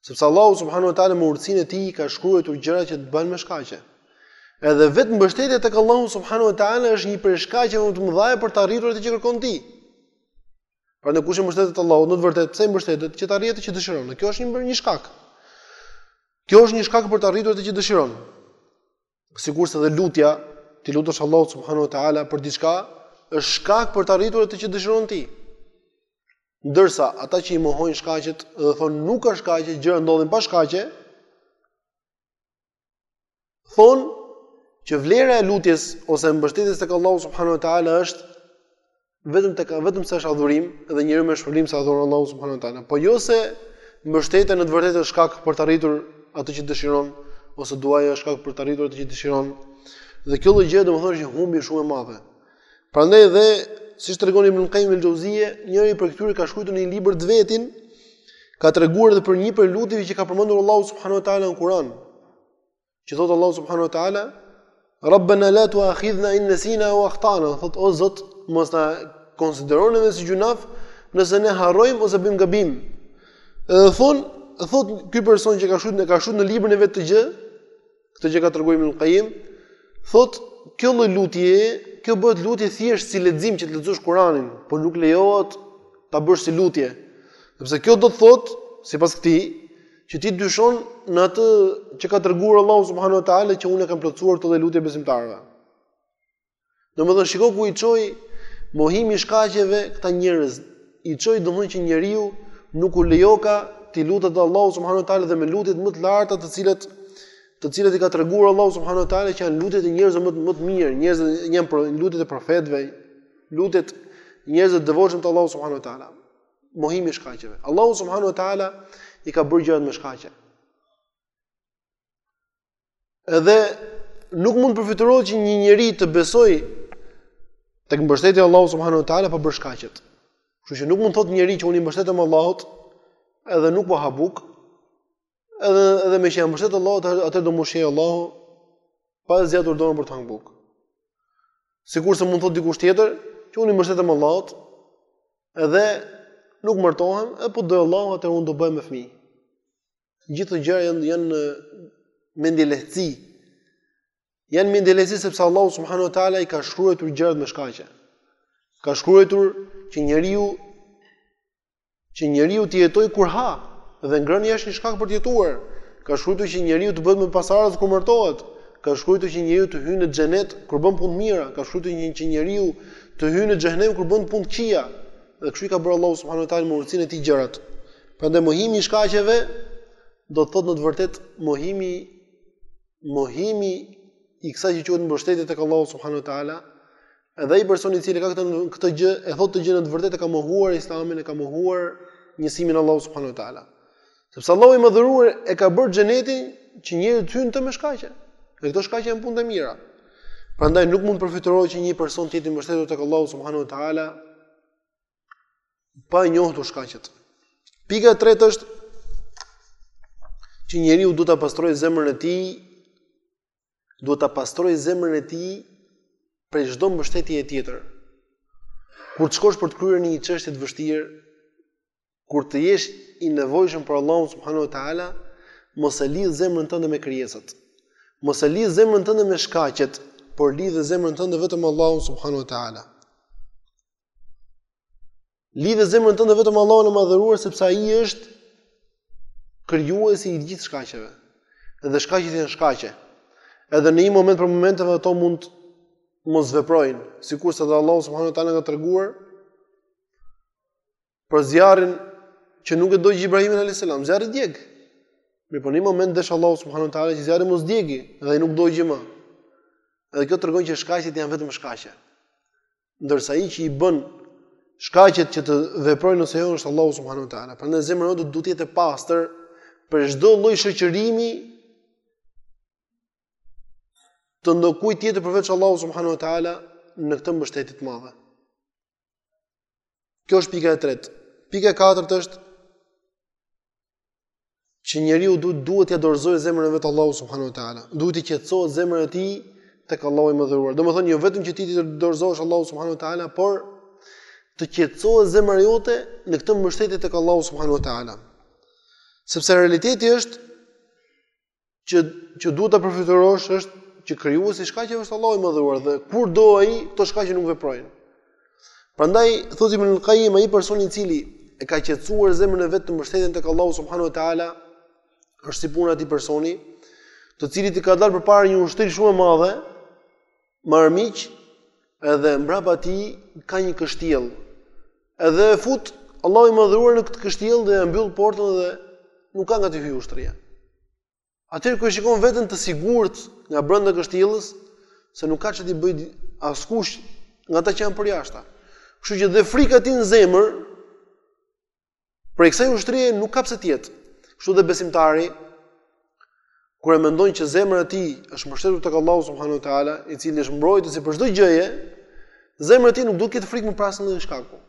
Sepse Allahu subhanahu wa taala me urtësinë e tij ka shkruajtur gjërat që të bëhen me shkaqe. Edhe vetë mbështetja tek Allahu subhanahu wa taala është një prej shkaqeve më të mëdha për të arritur atë që kërkon ti. Pra kush i mbështetet Allahut, në të vërtetë pse i mbështetet që të arrijë atë që dëshiron. Kjo është një një shkak. Kjo është një shkak për të arritur atë që dëshiron. sikurse edhe lutja, t'i lutesh Allahut subhanahu wa taala për diçka, është shkak për të arritur atë që dëshiron ti. Ndërsa ata që i mohojnë shkaqet dhe thonë nuk ka shkaqe, gjërat ndodhin pa shkaqe, thonë që vlera e lutjes ose e mbështetjes tek Allahu subhanahu wa taala është vetëm tek vetëm se është adhurim dhe njeriu merr shpërblim se adhuron Allahun subhanahu wa taala, po jo se mbështetja në të vërtetë është shkak për të arritur atë që dëshiron ose duaja është shkak për të arritur atë që dëshiron. Dhe kjo lloj gjëje domethënë është një humbje shumë e madhe. Prandaj dhe siç tregon Ibn Qayyim al-Jauziye, njëri prej këtyre ka shkruajtur në një libër të vetin, ka treguar edhe për një prej lutjeve që ka përmendur Allahu subhanahu wa taala në Kur'an. Që thotë Allahu subhanahu wa taala, Rabbana la tu'akhidhna in nasina aw akhtana, thotë o Zot, mos na konsidero neve si gjunaf nëse ne harrojmë ose bëjmë gabim. Edhe thon, thot ky person që ka shkruar në ka shkruar në librin e vet këtë gjë, këtë gjë ka treguar Ibn Qayyim, thot kjo lloj lutje, kjo bëhet lutje thjesht si lexim që të lexosh Kur'anin, por nuk lejohet ta bësh si lutje. Sepse kjo do të thot, sipas këtij, që ti dyshon në atë që ka treguar Allahu subhanahu wa taala që unë e kam plotësuar këtë dhe lutje besimtarëve. Domethënë shiko ku i çoi mohimi i shkaqeve këta njerëz. I çoi domethënë që njeriu nuk u lejoka t'i lutet Allahut subhanahu wa taala dhe me lutjet më të larta të cilat të cilat i ka treguar Allahu subhanahu wa taala që janë lutjet e njerëzve më më të mirë, njerëzit janë lutjet e profetëve, lutjet njerëzve të devotshëm të Allahut subhanahu wa taala. mohimi i shkaqeve. Allahu subhanahu wa taala i ka bërë gjërat me shkaqe. Edhe nuk mund të përfytyrohet që një njeri të besojë tek mbështetja e Allahut subhanahu wa taala pa bërë shkaqet. Kështu që nuk mund të thotë njeri që unë i mbështetem Allahut edhe nuk po ha bukë, Edhe edhe meqë jam mbështetë Allahut, atëherë do më ushqejë Allahu pa zgjatur dorën për të hangër bukë. Sikurse mund të thotë dikush tjetër, që unë i mbështetem Allahut, edhe nuk martohem, edhe po do Allahu atëherë unë do bëhem me fëmijë. Gjithë këto gjëra janë janë mendjelehtësi. Janë mendjelehtësi sepse Allahu subhanahu wa taala i ka shkruajtur gjërat me shkaqe. Ka shkruajtur që njeriu që njeriu të jetojë kur ha, dhe ngrënia është një shkak për të jetuar. Ka shkruar që njeriu të bëhet me pasardhës kur martohet. Ka shkruar që njeriu të hyjë në xhenet kur bën punë të mira, ka shkruar që njeriu të hyjë në xhenem kur bën punë të këqija. Dhe kështu i ka bërë Allahu subhanahu wa taala me urtësinë e tij gjërat. Prandaj mohimi i shkaqeve do të thotë në të vërtetë mohimi mohimi i kësaj që quhet mbështetje tek Allahu subhanahu wa taala Edhe ai person i cili ka këtë këtë gjë, e thotë këtë gjë në të vërtetë e ka mohuar Islamin, e ka mohuar njësimin e Allahut subhanuhu teala. Sepse Allahu i madhëruar e ka bërë xhenetin që njeriu të hyjë në të me shkaqe. Dhe këto shkaqe janë punët e mira. Prandaj nuk mund të përfytyrohet që një person të jetë i mbështetur tek Allahu subhanuhu teala pa njohur shkaqet. Pika e tretë është që njeriu duhet ta pastrojë zemrën e tij duhet ta pastrojë zemrën e tij prej çdo mbështetjeje tjetër. Kur të shkosh për të kryer një çështje të vështirë, kur të jesh i nevojshëm për Allahun subhanuhu teala, mos e lidh zemrën tënde me krijesat. Mos e lidh zemrën tënde me shkaqet, por lidhe zemrën tënde vetëm me Allahun subhanuhu teala. Lidhe zemrën tënde vetëm Allahun e madhëruar sepse ai është krijuesi i gjithë shkaqeve. Edhe shkaqet janë shkaqe. Edhe në një moment për momente ato mund mos veprojnë, sikurse edhe Allahu subhanahu wa taala ka treguar për zjarrin që nuk e dogj Ibrahimin alayhis salam, zjarri djeg. Mirëpo në një moment desh Allahu subhanahu wa taala që zjarri mos djegë dhe ai nuk dogji më. Edhe kjo tregon që shkaqet janë vetëm shkaqe. ndërsa ai që i bën shkaqet që të veprojnë apo jo është Allahu subhanahu wa taala. Prandaj zemra jote duhet të jetë e pastër prej çdo lloj shoqërimi të ndokujt tjetër përveç Allahu subhanahu wa taala në këtë mbështetje të madhe. Kjo është pika e tretë. Pika e katërt është që njeriu duhet duhet t'ia dorëzojë zemrën e vet Allahut subhanahu wa taala. Duhet të qetësohet zemra e tij tek Allahu i madhëruar. Domethënë jo vetëm që ti t'i dorëzohesh Allahut subhanahu wa taala, por të qetësohet zemra jote në këtë mbështetje tek Allahu subhanahu wa taala. Sepse realiteti është që që duhet ta përfytyrosh është që krijuesi i shkaqeve është Allahu i madhëruar dhe kur do ai këto shkaqe nuk veprojnë. Prandaj thotë Ibn al-Qayyim ai person i cili e ka qetësuar zemrën e vet në mbështetjen tek Allahu subhanahu wa taala është si puna e atij personi, të cilit i ka dalë përpara një ushtri shumë e madhe, me armiq edhe mbrapa tij ka një kështjellë. Edhe e fut Allahu i madhruar në këtë kështjellë dhe ia mbyll portën dhe nuk ka nga t'i hyjë ushtria. Atëherë kur e shikon veten të sigurt nga brenda kështjellës se nuk ka ça t'i bëjë askush nga ata që janë përjashta. Kështu që dhe frika e tij në zemër Prej kësaj ushtrie nuk ka pse të jetë. Kështu dhe besimtari kur e mendon që zemra e tij është mbështetur tek Allahu subhanahu wa taala, i cili është mbrojtësi për çdo gjëje, zemra e tij nuk duhet të ketë frikë më prej asnjë shkaku.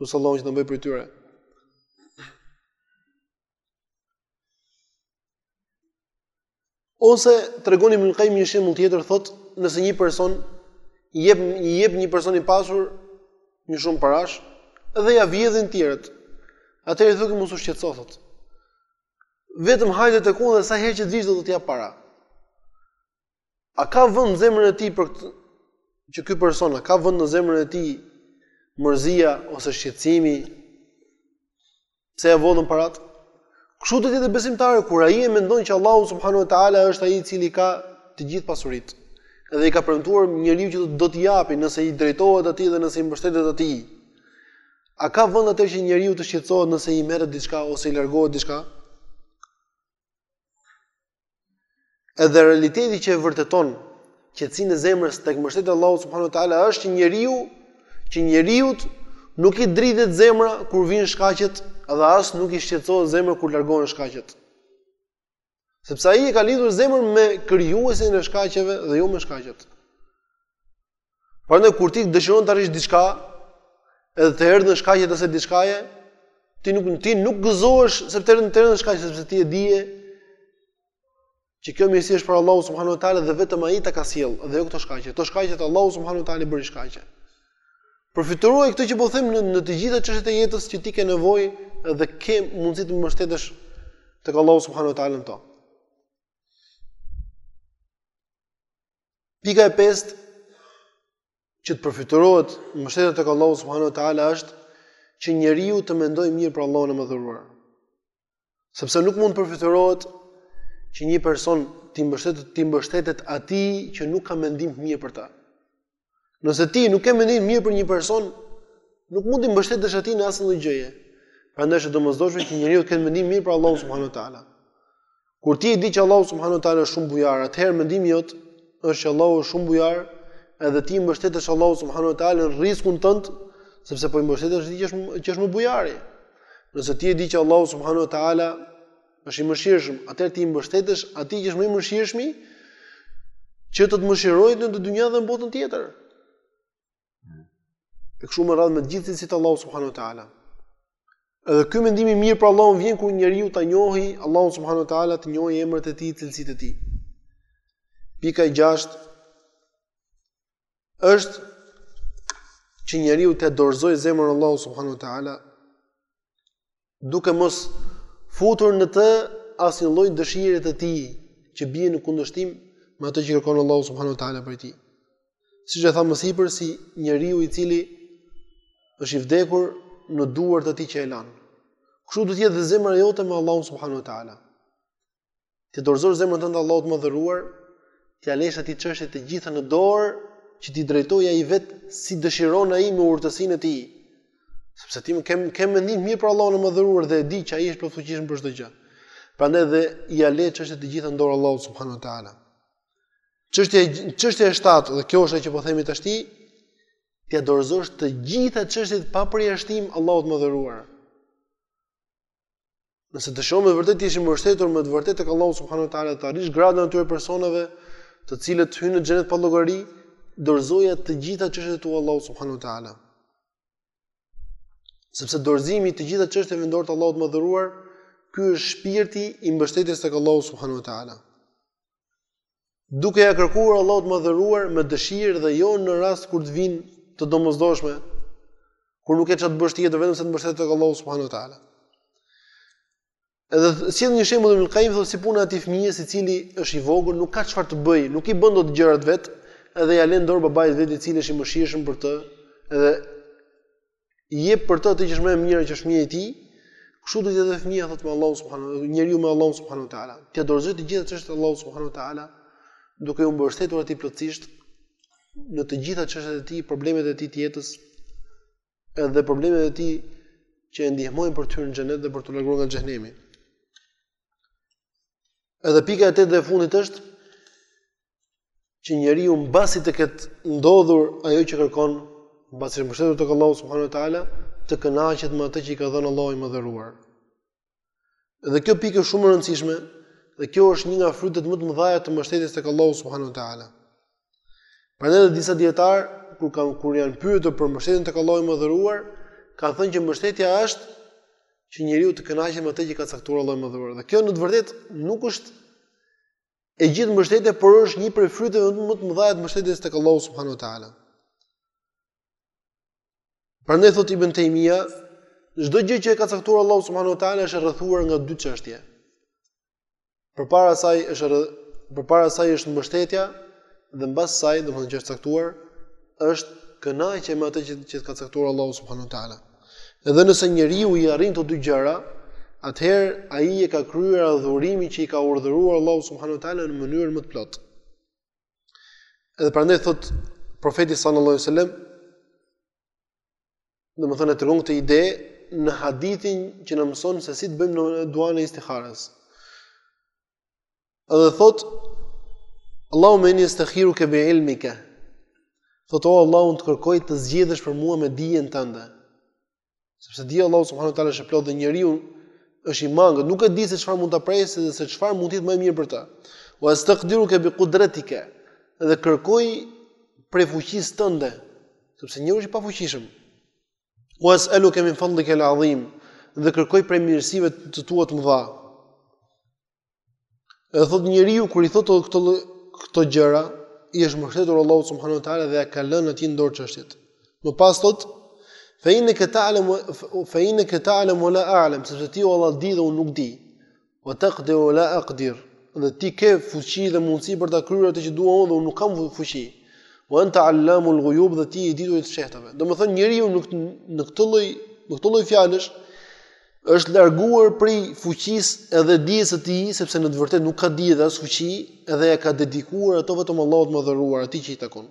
Lus Allahun që të na bëjë prej tyre. Ose tregon Ibnul Kajjimi një shembull tjetër thotë, nëse një person i jep i jep një person i pasur një shumë parash dhe ia vjedhin të tjerët. Atëherë i thotë mos u shqetëso thotë. Vetëm hajde tek unë dhe sa herë që të vish do të të jap para. A ka vend në zemrën e tij për këtë që ky person a ka vend në zemrën e tij mërzia ose shqetësimi pse ia vodhën paratë? Kështu do të jetë besimtari kur ai e mendon që Allahu subhanahu wa taala është ai i cili ka të gjithë pasuritë. Edhe i ka premtuar njeriut që do t'i japi nëse i drejtohet atij dhe nëse i mbështetet atij. A ka vend atëherë që njeriu të shqetësohet nëse i merret diçka ose i largohet diçka? Edhe realiteti që e vërteton qetësinë e zemrës tek mbështetja e Allahut subhanahu wa taala është që njeriu që njeriut nuk i dridhet zemra kur vijnë shkaqet dhe as nuk i shqetësohet zemra kur largohen shkaqet. Sepse ai e ka lidhur zemrën me krijuesin e shkaqeve dhe jo me shkaqet. Prandaj kur ti dëshiron të arrish diçka, edhe të erdhën shkaqet e asaj diçkaje, ti nuk ti nuk gëzohesh se të erdhën të erdhën shkaqet sepse ti e di që kjo mirësi është prej Allahut subhanahu wa taala dhe vetëm ai ta ka sjellë dhe jo këto shkaqe. Këto shkaqet Allahu subhanahu wa taala i bëri shkaqe. Përfytyroje këtë që po them në, në të gjitha çështjet e jetës që ti ke nevojë dhe ke mundësi të mbështetesh tek Allahu subhanahu wa taala në to. Pika e pestë që të përfytyrohet mbështetja tek Allahu subhanahu wa taala është që njeriu të mendojë mirë për Allahun e madhëruar. Sepse nuk mund të përfytyrohet që një person t'i mbështetet t'i mbështetet atij që nuk ka mendim të mirë për ta. Nëse ti nuk ke mendim mirë për një person, nuk mund t'i mbështetesh atij në asnjë gjëje. Prandaj është e domosdoshme që njeriu të ketë mendim mirë për Allahun subhanahu wa taala. Kur ti e di që Allahu subhanahu wa taala është shumë bujar, atëherë mendimi jot është që Allahu është shumë bujar, edhe ti i mbështetesh Allahu subhanahu wa taala në rrizkun tënd, sepse po i mbështetesh atij që është që është më bujari. Nëse ti e di që Allahu subhanahu wa taala është i mëshirshëm, atëherë ti i mbështetesh atij që është më i mëshirshmi, që të të mëshirojë në këtë dynja dhe në botën tjetër. E kështu me radhë me të gjithë cilësitë e Allahu subhanahu wa ta'ala. Edhe ky mendimi i mirë për Allahun vjen kur njeriu ta njohi Allahu subhanahu wa ta'ala të njohi emrat e tij, cilësitë e tij. Pika e gjashtë është që njeriu t'ia dorëzojë zemrën Allahu subhanahu wa ta'ala duke mos futur në të asnjë lloj dëshire të tij që bie në kundërshtim me atë që kërkon Allahu subhanahu wa taala prej tij. Siç e thamë më sipër si njeriu i cili është i vdekur në duart e atij që e lan. Kështu duhet të jetë zemra jote me Allahun subhanahu wa taala. T'ia dorëzosh zemrën tënde Allahut të madhëruar, t'ia lësh atij çështjet të gjitha në dorë që t'i drejtojë ai vet si dëshiron ai me urtësinë e tij. Sepse ti ke ke mendim të mirë për Allahun e madhëruar dhe e di që ai është i plotfuqishëm për çdo gjë. Prandaj dhe ia le çështjet të gjitha në dorë Allahut subhanahu teala. Çështja çështja e 7 dhe kjo është ajo që po themi tashti, t'ia dorëzosh të gjitha çështjet pa përjashtim Allahut të madhëruar. Nëse dëshon me vërtet të jesh i mbështetur me të vërtetë tek Allahu subhanahu wa taala të arrish gradën e atyre personave, të cilët hyjnë në xhenet pa llogari, dorëzoja të gjitha çështjet e tua Allahu subhanahu wa taala. Sepse dorëzimi i të gjitha çështjeve në dorë të Allahut të madhëruar, ky është shpirti i mbështetjes tek Allahu subhanahu wa taala. duke ia kërkuar Allahut të Madhëruar me dëshirë dhe jo në rast kur të vinë të domosdoshme, kur nuk ke ça të bësh tjetër vetëm se të mbështetesh tek Allahu subhanahu wa taala. Edhe sjell një shembull Ibn Qayyim thotë si puna e atij fëmijës i cili është i vogël, nuk ka çfarë të bëjë, nuk i bën dot gjërat vet, edhe ia lë në dorë babait të vet i cili është i mëshirshëm për të, edhe i jep për të atë që është më e mira që është fëmia e tij, kështu duhet të jetë fëmia thotë me Allahu subhanahu wa taala, njeriu me Allahu subhanahu wa taala. T'ia dorëzojë të gjitha çështjet Allahu subhanahu wa taala, duke u mbështetur atij plotësisht në të gjitha çështjet e tij, problemet e tij të jetës, edhe problemet e tij që e ndihmojnë për të hyrë në xhenet dhe për t'u larguar nga xhenemi. Edhe pika e tetë dhe e fundit është që njeriu mbasi të ketë ndodhur ajo që kërkon, mbasi është mbështetur tek Allahu subhanahu wa taala, të kënaqet me atë që i ka dhënë Allahu i madhëruar. Dhe kjo pikë është shumë e rëndësishme, dhe kjo është një nga frytet më të mëdha të mbështetjes tek Allahu subhanahu wa taala. Prandaj edhe disa dijetarë kur kanë kur janë pyetur për mbështetjen tek Allahu i madhëruar, kanë thënë që mbështetja është që njeriu të kënaqet me atë që ka caktuar Allahu i madhëruar. Dhe kjo në të vërtetë nuk është e gjithë mbështetja, por është një prej fryteve më të mëdha të mbështetjes tek Allahu subhanahu wa taala. Prandaj thotë Ibn Taymija, çdo gjë që e ka caktuar Allahu subhanahu wa taala është e rrethuar nga dy çështje. Përpara saj është rrë... përpara saj është mbështetja dhe mbas saj, domethënë që është caktuar, është kënaqja me atë që që ka caktuar Allahu subhanahu wa taala. Edhe nëse njeriu i arrin këto dy gjëra, atëherë ai e ka kryer adhurimin që i ka urdhëruar Allahu subhanahu wa taala në mënyrën më të plotë. Edhe prandaj thotë profeti sallallahu alajhi wasallam, domethënë e tregon këtë ide në hadithin që na mëson se si të bëjmë në duan e istiharës. Edhe thotë Allahumma inni astakhiruka bi ilmika. Thotë o Allah të kërkoj të zgjedhësh për mua me dijen tënde. Sepse dija e Allahut subhanahu wa taala është e plotë dhe njeriu është i mangët, nuk e di se çfarë mund ta presë dhe se çfarë mund të jetë më e mirë për të. Wa astaqdiru ke bi qudratika. Dhe kërkoj prej fuqisë tënde, sepse njeriu është i pafuqishëm. Wa as'aluka min fadlika al-adhim, dhe kërkoj prej mirësive të tua të mëdha. Edhe thotë njeriu kur i thotë këto këto gjëra, i është mbështetur Allahut subhanahu wa taala dhe ia ka lënë atij në dorë çështjet. Më pas thotë fa innaka ta'lam fa innaka ta'lam wa la a'lam, sepse ti o Allah di dhe unë nuk di. Wa taqdir wa la aqdir. Dhe ti ke fuqi dhe mundësi për ta kryer atë që dua unë dhe unë nuk kam fuqi. Wa anta allamul ghuyub dhe ti je i dituri i të fshehtave. Domethënë njeriu në në këtë lloj në këtë lloj fjalësh është larguar prej fuqisë edhe dijes së tij, sepse në të vërtetë nuk ka dije dhe as fuqi, edhe ia ka dedikuar ato vetëm Allahut të madhëruar, atij që i takon.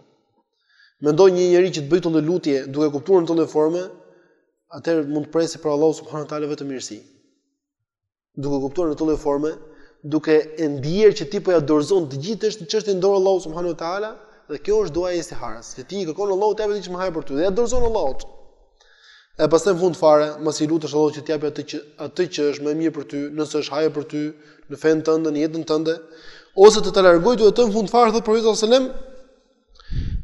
Mendoj një njeri që të bëjë këtë lutje duke kuptuar në këtë formë, atëherë mund të presi prej Allahut subhanahu wa taala vetëm mirësi. duke kuptuar në këtë lloj forme, duke e ndier që ti po ia dorëzon të gjithë ësht... çështjen në dorë Allahut subhanahu wa taala dhe kjo është duaja e istiharës. Që ti i kërkon Allahut të të japë diçka më hajër për ty dhe ia dorëzon Allahut. E pastaj në fund fare, mbasi i lutesh Allahut që të japë atë që atë që është më e mirë për ty, nëse është hajër për ty, në fenë tënde, në jetën tënde, ose të ta largojë duhet të në fund fare thotë profeti sallallahu alajhi wasallam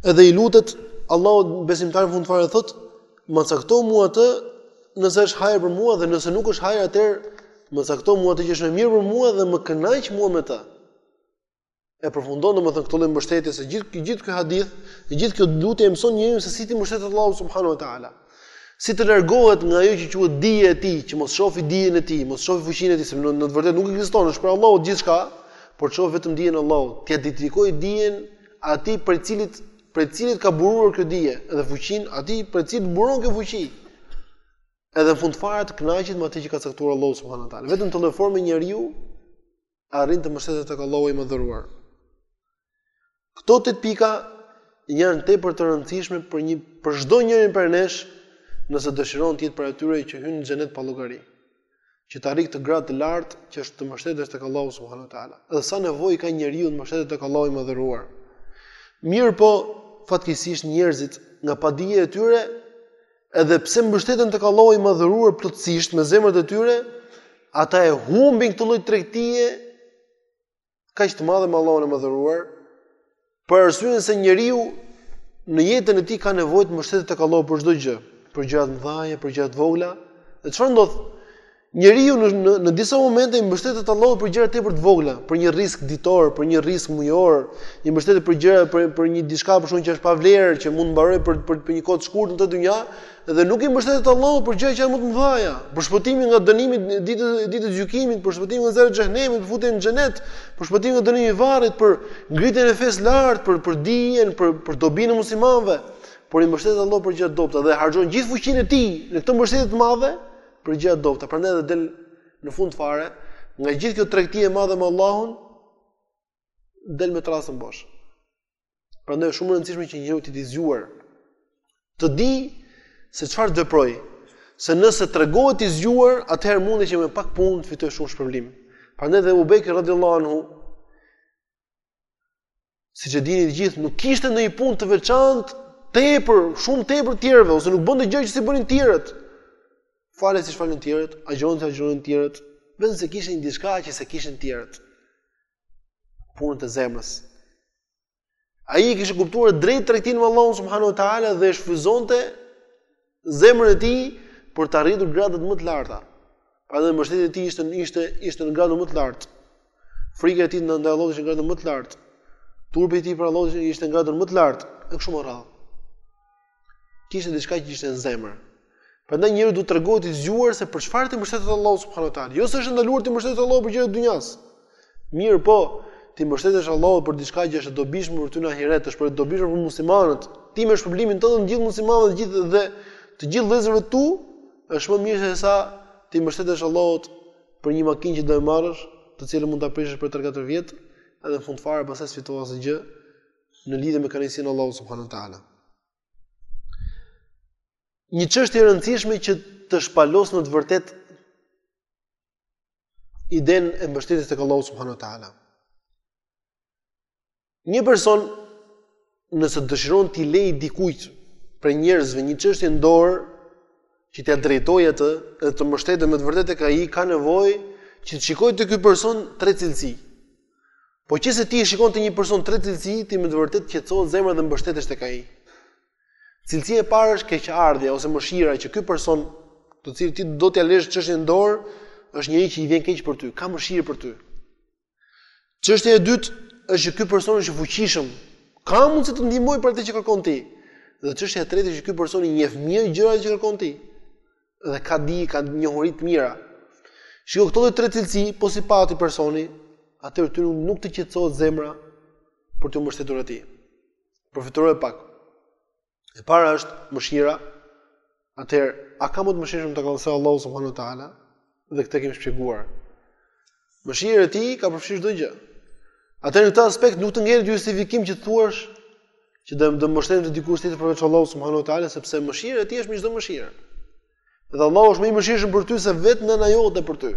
Edhe i lutet Allahut besimtari në fund fare thotë, "Ma cakto mua atë, nëse është hajër për mua dhe nëse nuk është hajër atëherë më cakto mua atë që është më mirë për mua dhe më kënaq mua me të." E përfundon domethënë këtë lloj mbështetje se gjithë gjithë ky hadith, gjithë kjo lutje e mëson njeriun se si t'i mbështetet Allahut subhanahu wa taala. Si të largohet nga ajo që quhet dije e tij, që mos shofi dijen e tij, mos shofi fuqinë e tij, sepse në të vërtetë nuk ekziston, është për Allahu gjithçka, por të shofi vetëm dijen e Allahut. T'i dedikojë dijen Atij prej cilit prej të cilit ka buruar kjo dije dhe fuqinë atij prej të cilit buron kjo fuqi. Edhe në fund fare të kënaqet me atë që ka caktuar Allahu subhanahu wa taala. Vetëm në këtë lloj forme njeriu arrin të mbështetet tek Allahu i madhëruar. Këto tetë pika janë tepër të rëndësishme për çdo njërin prej nesh, nëse dëshiron të jetë prej atyre që hyjnë në xhenet pa llogari. që të arrijë këtë gradë të lartë që është të mbështetesh tek Allahu subhanahu wa taala. Dhe sa nevojë ka njeriu të mbështetet tek Allahu i madhëruar. Mirëpo, fatkeqësisht njerëzit nga padija e tyre, edhe pse mbështeten tek Allahu i madhëruar plotësisht me zemrat e tyre, ata e humbin këtë lloj tregtie kaq të madhe me Allahun e madhëruar, për arsyen se njeriu në jetën e tij ka nevojë të mbështetet tek Allahu për çdo gjë, për gjëra të mëdha, për gjëra të vogla. Dhe çfarë ndodh? Njeriu në, në në disa momente i mbështetet Allahut për gjëra tepër të vogla, për një rrisk ditor, për një rrisk mujor, i mbështetet për gjëra për për një diçka për shembull që është pa vlerë, që mund të mbarojë për për, për një kohë të shkurtër në këtë dynja, Dhe nuk i mbështetet Allahut për gjëra që janë më të mëdha, për shpëtimin nga dënimi i ditës së gjykimit, për shpëtimin nga zjarri i xhehenemit, për futjen në xhenet, për shpëtimin nga dënimi i varrit, për ngritjen e fesë lart, për për dijen, për për dobinë e muslimanëve, por i mbështetet Allahut për gjëra të dobta dhe harxhon gjithë fuqinë e tij në këtë mbështetje të madhe për gjëra të dobta. Prandaj edhe del në fund fare nga gjithë kjo tregti e madhe me Allahun del me trastën bosh. Prandaj është shumë e rëndësishme që njeriu të jetë i zgjuar të dijë se çfarë të veprojë, se nëse tregohet i zgjuar, atëherë mundet që me pak punë të fitojë shumë shpërblim. Prandaj dhe Ebu Bekri radhiyallahu anhu siç e dini të gjithë, nuk kishte ndonjë punë të veçantë tepër, shumë tepër se të tjerët ose nuk bënte gjë që s'e bënin të tjerët. Falej siç faleshin të tjerët, agjëronte si agjëronin të tjerët, vetëm se kishte një diçka që s'e kishin të tjerët. punët e zemrës. Ai e kishte kuptuar drejt tregtinë me Allahun subhanahu wa taala dhe e shfryzonte zemrën e tij për të arritur gradat më të larta. Prandaj mbështetja e tij ishte ishte ishte në gradë më të lartë. Frika e tij ndaj Allahut ishte në gradë më të lartë. Turpi i tij prej Allahut ishte në gradë më të lartë, e kështu me radhë. Kishte diçka që ishte në zemër. Prandaj njeriu duhet të tregohet i zgjuar se për çfarë t'i mbështetet Allahu subhanahu wa taala. Jo se është e ndaluar t'i mbështetesh Allahut për gjëra të dunjas. Mirëpo, t'i mbështetesh Allahut për diçka që është e dobishme për ty në ahiret, është për të dobishme për muslimanët. Ti me shpërblimin tënd të gjithë muslimanëve të gjithë dhe të gjithë vëllezërve të tu, është më mirë sesa t'i mbështetesh Allahut për një makinë që do e marrësh, të cilën mund ta prishësh për 3-4 vjet, edhe në fund fare pastaj s'fiton asgjë, në lidhje me kënaqësinë e Allahut subhanahu wa taala. Një çështje e rëndësishme që të shpalos në të vërtetë idenë e mbështetjes tek Allahu subhanahu wa taala. Një person nëse dëshiron t'i lërë dikujt prej njerëzve një çështje në dorë që t'ia drejtojë atë dhe të mbështetet me të vërtetë tek ai ka nevojë që të shikojë te ky person tre cilësi. Po qe se ti e shikon te një person tre cilësi, ti me të vërtetë qetësohet zemra dhe mbështetesh tek ai. Cilësia e parë është keqardhja ose mëshira që ky person, të cilin ti do t'ia lësh çështjen në dorë, është njeri që i vjen keq për ty, ka mëshirë për ty. Çështja e dytë është që ky person është i fuqishëm, ka mundësi të të ndihmojë për atë që kërkon ti. Dhe çështja e tretë është që ky person i njeh mirë gjërat që kërkon ti. dhe ka dije, ka njohuri të mira. Shiko këto lloj tre cilësi, po si pati personi, atëherë ty nuk të qetësohet zemra për t'iu mbështetur atij. Përfytyroje pak. E para është mëshira. Atëherë, a ka më të mëshirshëm se Allahu subhanahu wa taala? Dhe këtë kemi shpjeguar. Mëshira e tij ka përfshirë çdo gjë. Atëherë në këtë aspekt nuk të ngel justifikim që të thuash që do të mbështetem te dikush tjetër përveç Allahut subhanahu wa taala sepse mëshira e tij është mbi çdo mëshirë. Dhe Allahu është më i mëshirshëm për ty se vetë nëna jote për ty.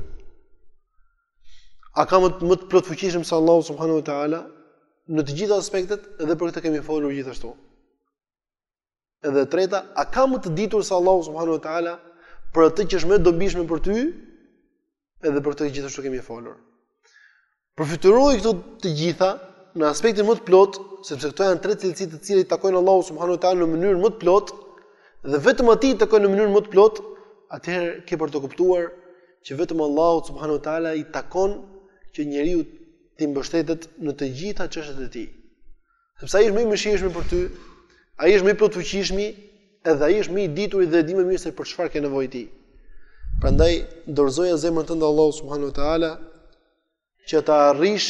A ka më të, më të plotfuqishëm se Allahu subhanahu wa taala në të gjitha aspektet dhe për këtë kemi folur gjithashtu. Edhe e treta, a ka më të ditur se Allahu subhanahu wa taala për atë që është më e dobishme për ty? Edhe për këtë gjithashtu kemi folur. Përfytyroji këto të gjitha në aspektin më të plotë, sepse këto janë tre cilësi të cilat i takojnë Allahu subhanahu wa taala në mënyrën më të plotë dhe vetëm atij i takojnë në mënyrë më të plotë, atëherë ke për të kuptuar që vetëm Allahu subhanahu wa taala i takon që njeriu t'i mbështetet në të gjitha çështjet e tij. Sepse ai është më i mëshirshmi për ty, ai është më i plotfuqishmi, edhe ai është më i dituri dhe e di më mirë se për çfarë ke nevojë ti. Prandaj dorëzoja zemrën tënde Allahu subhanahu wa taala që ta arrish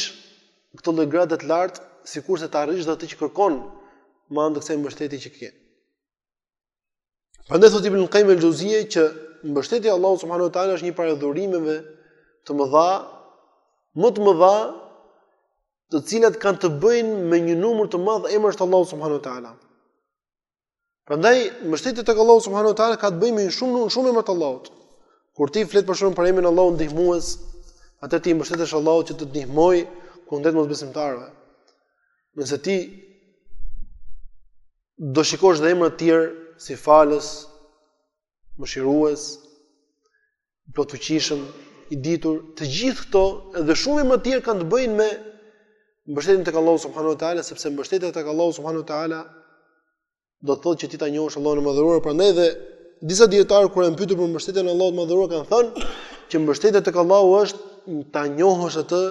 këtë lloj grade të lartë, sikurse ta arrish dhe atë që kërkon me anë të kësaj mbështetjeje që ke. Prandaj thotë Ibn Qayyim el-Xheuzije që mbështetja te Allahu subhanuhu teala është një prej adhurimeve të mëdha, më të mëdha, të cilat kanë të bëjnë me një numër të madh emrash të Allahut subhanuhu teala. Prandaj mbështetja tek Allahu subhanuhu teala ka të bëjë me shumë numër shumë emra të Allahut. Kur ti flet për shembull për emrin e Allahut ndihmues, atëherë ti i mbështetesh Allahut që të të ndihmojë kundër mosbesimtarëve. Nëse ti do shikosh dhe emra të tjerë si falës, mëshirues, i plotfuqishëm, i ditur, të gjithë këto dhe shumë emra të tjerë kanë të bëjnë me mbështetjen tek Allahu subhanahu wa taala, sepse mbështetja tek Allahu subhanahu wa taala do të thotë që ti ta njohësh Allahun e Madhëruar, prandaj dhe disa dijetarë kur janë pyetur për mbështetjen e Allahut të Madhëruar kanë thënë që mbështetja tek Allahu është ta njohësh atë,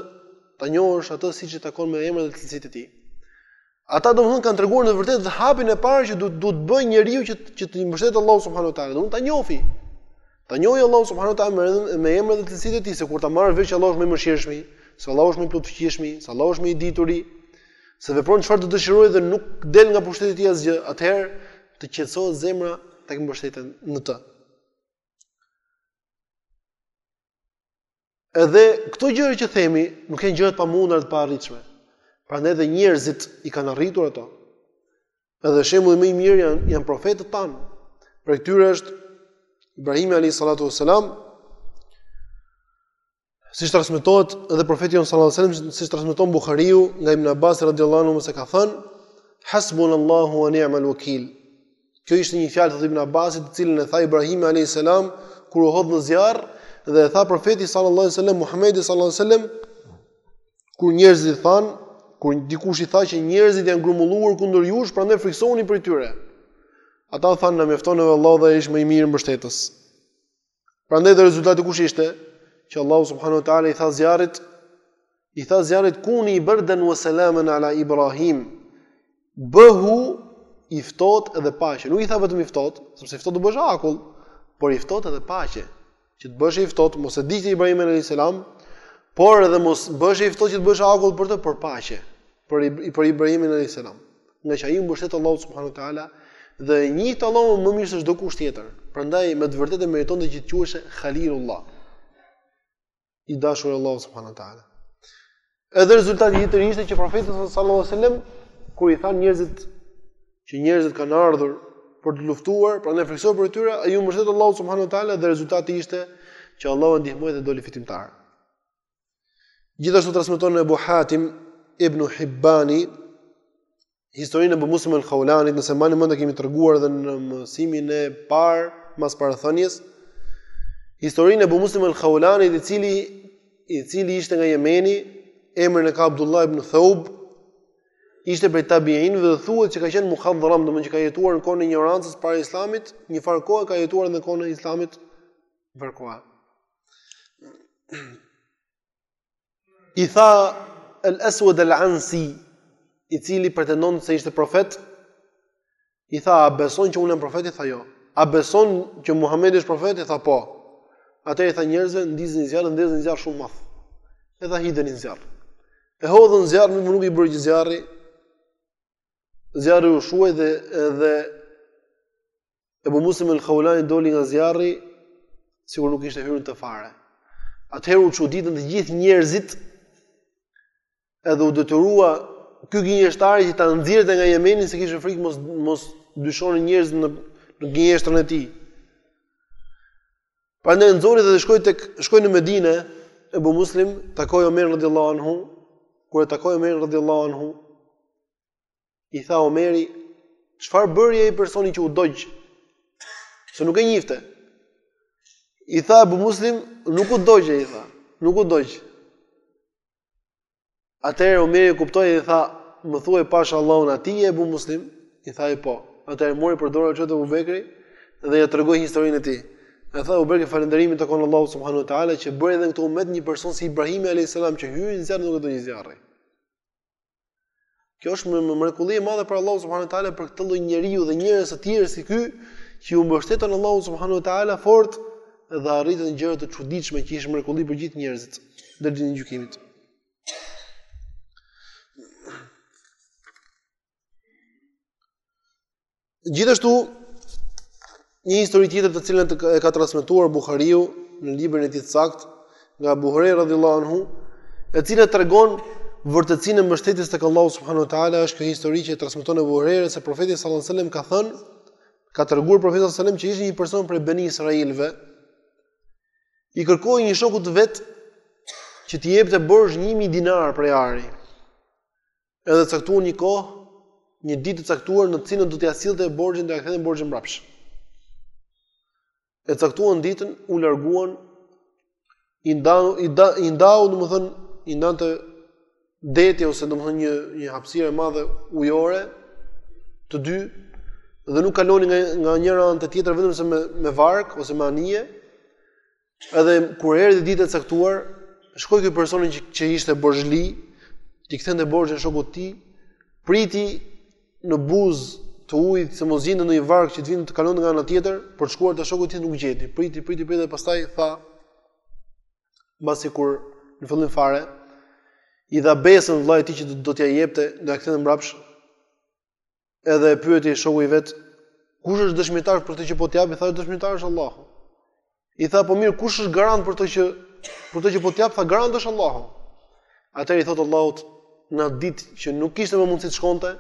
ta njohësh atë siç i takon me emrat dhe cilësitë e tij. Ata domthon kanë treguar në vërtetë hapin e parë që duhet duhet të bëjë njeriu që që t'i mbështetet Allahut subhanahu wa taala, domthon ta njohë. Ta njohë Allahun subhanahu wa taala me emrin me emrat dhe cilësitë e tij, se kur ta marrë vesh që Allahu është më i mëshirshmi, se Allahu është më i plotfuqishmi, se Allahu është më i dituri, se vepron çfarë të dëshirojë dhe nuk del nga pushteti i tij asgjë, atëherë të qetësohet zemra tek mbështetja në të. Edhe këto gjëra që themi nuk janë gjëra të pamundura të paarritshme. Prandaj dhe njerëzit i kanë arritur ato. Edhe shembulli më i mirë janë janë profetët tanë. Prej tyre është Ibrahimi alayhi salatu wasalam. Siç transmetohet edhe profeti jonë sallallahu alaihi wasallam, siç transmeton Buhariu nga Ibn Abbasi radhiyallahu anhu se ka thënë Hasbunallahu wa ni'mal wakeel. Kjo ishte një fjalë, thotë Ibn Abbasi, të cilën e tha Ibrahimi alayhis salam kur u hodh në zjarr dhe e tha profeti sallallahu alaihi wasallam Muhamedi sallallahu alaihi wasallam kur njerëzit thanë, kur dikush i tha që njerëzit janë grumbulluar kundër jush, prandaj frikësohuni prej tyre. Ata thanë na mjafton neve Allahu dhe ai është më i miri mbështetës. Prandaj dhe rezultati kush ishte? Që Allahu subhanahu wa taala i tha zjarrit, i tha zjarrit kuni berden wa salaman ala Ibrahim. Bëhu i ftohtë edhe paqe. Nuk i tha vetëm i ftohtë, sepse i ftohtë do bëhesh akull, por i ftohtë edhe paqe. Që të bëhesh i ftohtë, mos e digjte Ibrahimin alayhis salam, por edhe mos bëhesh i ftohtë që të bëhesh akull për të, por paqe. për i për Ibrahimin alayhis salam, ngaqë ai iu mbështet Allahut subhanahu wa taala dhe e njihte Allahun më mirë se çdokush tjetër. Prandaj me të vërtetë meritonte që të quhesh Khalilullah. I dashuri i Allahut subhanahu wa taala. Edhe rezultati tjetër ishte që profeti sallallahu alajhi wasallam kur i thanë njerëzit që njerëzit kanë ardhur për të luftuar, prandaj frikësohu prej tyre, ai iu mbështet Allahut subhanahu wa taala dhe rezultati ishte që Allahu e ndihmoi dhe doli fitimtar. Gjithashtu transmeton Ebu Hatim, Ibn Hibbani, historinë e Ebu Muslim el Khaulanit, nëse mbani mend e kemi treguar edhe në mësimin e parë, mas parathënies, historinë e Ebu Muslim el Khaulanit, i cili, i cili ishte nga Jemeni, emrin e ka Abdullah ibn Thaub, ishte prej tabiin dhe thuhet se ka qenë muhadram, domethënë që ka jetuar në kohën e injorancës para islamit, një farë kohe ka jetuar edhe në kohën e islamit, një farë kohë. I tha El Aswad El Ansi, i cili pretendon se ishte profet, i tha, a beson që unë jam profet? I tha, jo. A beson që Muhamedi është profet? I tha, po. Atëherë i tha njerëzve, ndizni zjarr, ndizni zjarr shumë të madh. E tha, hidheni në zjarr. E hodhën në zjarr, po nuk i bëri gjë zjarri, zjarri u shuaj dhe, dhe Ebu Muslim el Khaulani doli nga zjarri, sikur nuk kishte hyrë në të fare. Atëherë u çuditën të gjithë njerëzit, edhe u detyrua ky gënjeshtari që ta nxjerrte nga Jemeni se kishte frikë mos mos dyshonin njerëzit në në gënjeshtrën e tij. Prandaj e nxori dhe shkoi tek shkoi në Medinë, Ebu Muslim takoi Omerin radhiyallahu anhu, kur e takoi Omerin radhiyallahu anhu, I tha Omeri, çfarë bëri ai personi që u dogj? Se nuk e njihte. I tha Abu Muslim, nuk u dogj ai tha, nuk u dogj. Atëherë Omeri e kuptoi dhe tha, më thuaj pash Allahun a ti je Abu Muslim, i tha ai po. Atëherë e mori për dore, e çoi te Abu Bekri dhe ia tregoi historinë e tij. E tha Abu Bekri falënderimi i takon Allahut subhanahu wa taala që bëri edhe në këtë umet një person si Ibrahim alayhis salam që hyri në zjarr nuk e dogji zjarri. Kjo është një mrekulli e madhe prej Allahut subhanahu wa taala për këtë lloj njeriu dhe njerëz të tjerë si ky, që iu mbështetën Allahut subhanahu wa taala fort dhe arritën gjëra të çuditshme që ishin mrekulli për gjithë njerëzit deri në ditën e gjykimit. Gjithashtu një histori tjetër të cilën e ka transmetuar Buhariu në librin e tij të saktë nga Abu Huraira radhiyallahu anhu, e cila tregon vërtetësinë e mbështetjes tek Allahu subhanahu wa taala, është kjo histori që e transmeton Abu Huraira se profeti sallallahu alajhi wasallam ka thënë, ka treguar profeti sallallahu alajhi wasallam që ishte një person prej Bani Israilëve, i kërkoi një shoku të vet që t'i jepte borxh 1000 dinar prej ari. Edhe caktuan një kohë, një ditë të caktuar në të cilën do t'ia sillte borxhin do ia kthente borxhin mbrapsht. E caktuan ditën, u larguan i ndau i nda i ndau domethënë i ndante deti ose domethënë një një hapësirë e madhe ujore të dy dhe nuk kalonin nga nga njëra anë te tjetra vetëm se me me varkë ose me anije Edhe kur erdhi dita e caktuar, shkoi ky personi që, që ishte borxhli, t'i kthente borxhin shokut të tij, priti në buzë të ujit se mos gjente ndonjë varkë që të vinte të kalonte nga ana tjetër, për të shkuar te shoku i tij nuk gjeti. Priti, priti, priti dhe pastaj tha mbasi kur në fillim fare i dha besën vëllait të tij që do t'ia jepte do t'ia kthente mbrapsht Edhe e pyeti shoku i vet, kush është dëshmitar për këto që po të jap? I tha dëshmitar është Allahu. I tha po mirë, kush është garant për këto që për këto që po të jap? Tha garant është Allahu. Atëherë i thotë Allahut në atë ditë që nuk kishte më mundësi të shkonte,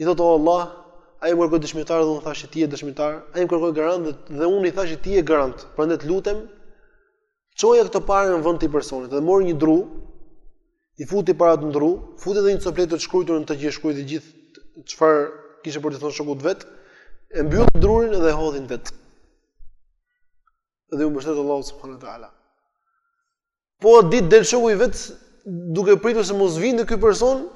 i thotë o Allah, ai më kërkoi dëshmitar dhe unë thashë ti je dëshmitar, ai më kërkoi garant dhe, dhe unë i thashë ti je garant. Prandaj të lutem, Çoja këto pare në vend këtij personit dhe mori një dru, i futi paratë në dru, futi edhe një copë letër të shkruar në të që e shkruajti të gjithë çfarë kishte për të thënë shokut të vet, e mbylli drurin dhe e hodhi në det. Dhe iu mbështet Allahut subhanahu wa taala. Po ditë del shoku i vet duke pritur se mos vinte ky person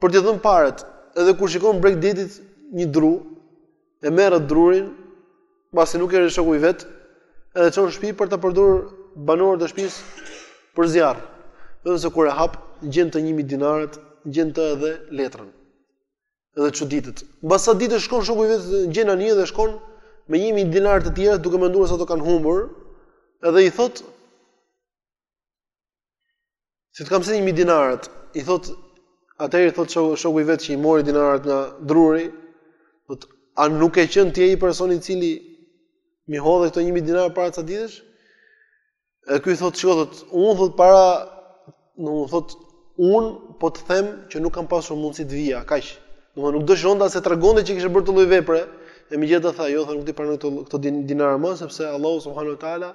për t'i dhënë paret, edhe kur shikon në breg detit një dru, e merr drurin, pasi nuk erdhi shoku i vet, edhe e çon në shtëpi për ta përdorur banorët e shtëpisë për zjarr. Vetëm se kur e hap, gjen në të 1000 dinarët, gjen në të edhe letrën. Edhe çuditet. Mbas ca ditë shkon shoku i vet, gjen anije dhe shkon me 1000 dinarë të tjera duke menduar se ato kanë humbur, edhe i thotë Se t'i kam sjellë një mijë dinarët, i thot, atëherë i thot shoku i vetë që i mori dinarët nga druri, thot, a nuk je qenë ti ai personi i cili m'i hodhe këto një mijë dinarë para ca ditësh? E ky thot, që thot, unë thot para, në unë thot, unë po të them që nuk kam pasur mundësi të vija, kaq, nuk dëshironte se tregonte që kishte bërë këtë lloj vepre, e megjithatë tha, jo, thot, nuk t'i pranoj këto, këto dinarë më, sepse Allahu subhanahu wa ta'ala,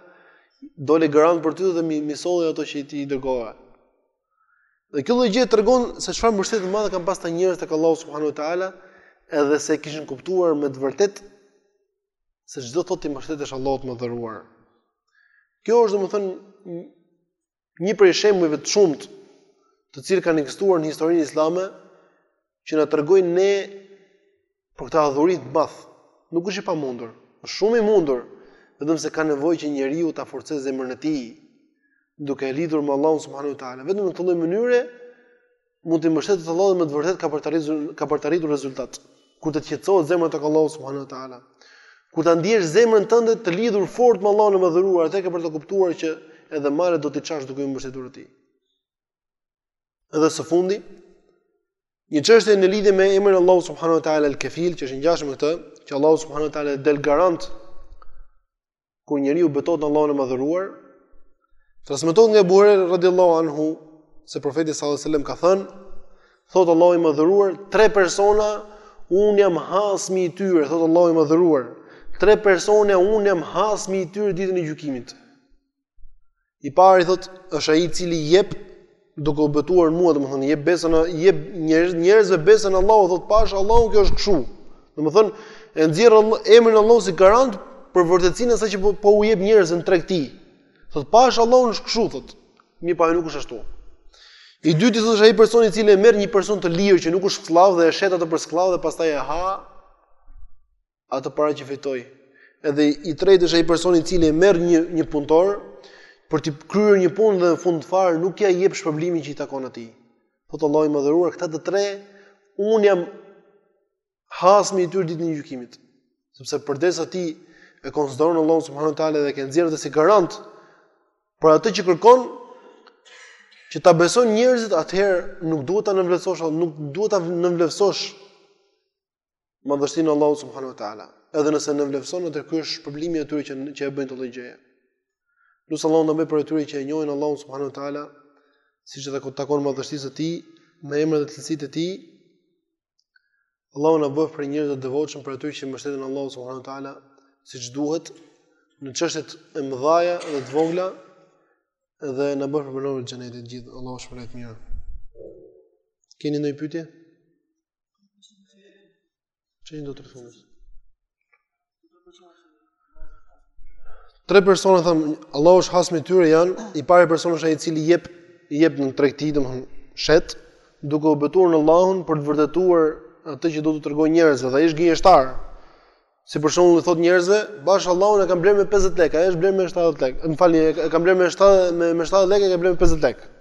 doli garant për ty dhe m'i m'i solli ato që ti i dërgove. Dhe kjo lloj gjëje tregon se çfarë mbështetje të madhe kanë pas këta njerëz tek Allahu subhanahu wa taala, edhe se e kishin kuptuar me të vërtet se ç'do të thotë t'i mbështetesh Allahut të madhëruar. Kjo është domethënë Një prej shembujve të shumtë, të cilët kanë ekzistuar në historinë islame, që na tregojnë ne për këtë adhurim të madh. Nuk është i pamundur, është shumë i mundur, vetëm se ka nevojë që njeriu ta forcojë zemrën e tij, duke e lidhur me Allahun subhanahu ue teala. Vetëm në këtë lloj mënyre mund t'i mbështetet Allahut dhe me të vërtetë ka për të arritur ka për të arritur rezultat. Kur të qetësohet zemra tek Allahu subhanahu wa taala. Kur ta ndjesh zemrën tënde të lidhur fort me Allahun e madhëruar, atëherë ke për ta kuptuar që edhe malet do t'i çash duke iu mbështetur atij. Edhe së fundi, një çështje në lidhje me emrin e Allahut subhanahu wa taala al-Kafil, që është i ngjashëm me këtë, që Allahu subhanahu wa taala del garant kur njeriu betohet në Allahun e Madhëruar, transmetohet nga Ebu Hurejre radhiyallahu anhu se profeti sallallahu alajhi wasallam ka thënë, thotë Allahu i Madhëruar, tre persona un jam hasmi i tyre, thotë Allahu i Madhëruar, tre persona un jam hasmi i tyre ditën e gjykimit. I pari thot është ai i cili jep duke u betuar në mua, domethënë jep besën, jep njerëz, njerëzve besën Allahu thot pash Allahu kjo është kështu. Domethënë e nxjerr emrin e Allahut si garant për vërtetësinë e asaj që po, po u jep njerëzve në tregti. Thot pash Allahu është kështu thot. Mirëpo nuk është ashtu. I dyti thot është ai person i cili e merr një person të lirë që nuk është skllav dhe e shet atë për skllav dhe pastaj e ha atë para që fitoi. Edhe i treti është ai person i cili e merr një një punëtor për të kryer një punë dhe në fund fare nuk ia jep shpërblimin që i takon atij. Thot Allahu i madhëruar këta të tre un jam hasmi i tyre ditën e gjykimit. Sepse përderisa ti e konsideron Allahun subhanahu wa taala dhe ke nxjerrë si garant për atë që kërkon që ta besojnë njerëzit, atëherë nuk duhet ta nënvleftësosh, nuk duhet ta nënvleftësosh madhështinë e Allahut subhanahu wa taala, edhe nëse nënvleftëson atë ky është shpërblimi i tyre që që e bëjnë të tillë gjë. Lus Allahun të na bëjë prej atyre që e njohin Allahun subhanahu wa taala, siç i takon madhështisë së tij, me emrat dhe cilësitë e tij. Allahu na bëftë prej njerëzve të devotshëm prej atyre që mbështeten te Allahu subhanahu wa taala, siç duhet në çështjet e mëdha dhe të vogla dhe na bëftë prej banorëve të xhenetit gjithë Allahu e di më së miri. Keni ndonjë pyetje? Që një do të rëthumës? Tre persona thamë, Allahu është hasmi i tyre janë, i pari person është ai i cili jep, jep në tregti, domethënë shet, duke u betuar në Allahun për të vërtetuar atë që do t'u tregojë njerëzve, dhe ai është gënjeshtar. Si për shembull i thot njerëzve, pash Allahun e kam blerë me 50 lekë, ai e ka blerë me 70 lekë. Më falni, e kam blerë me 70 me 70 lekë, e kam blerë me 50 lekë.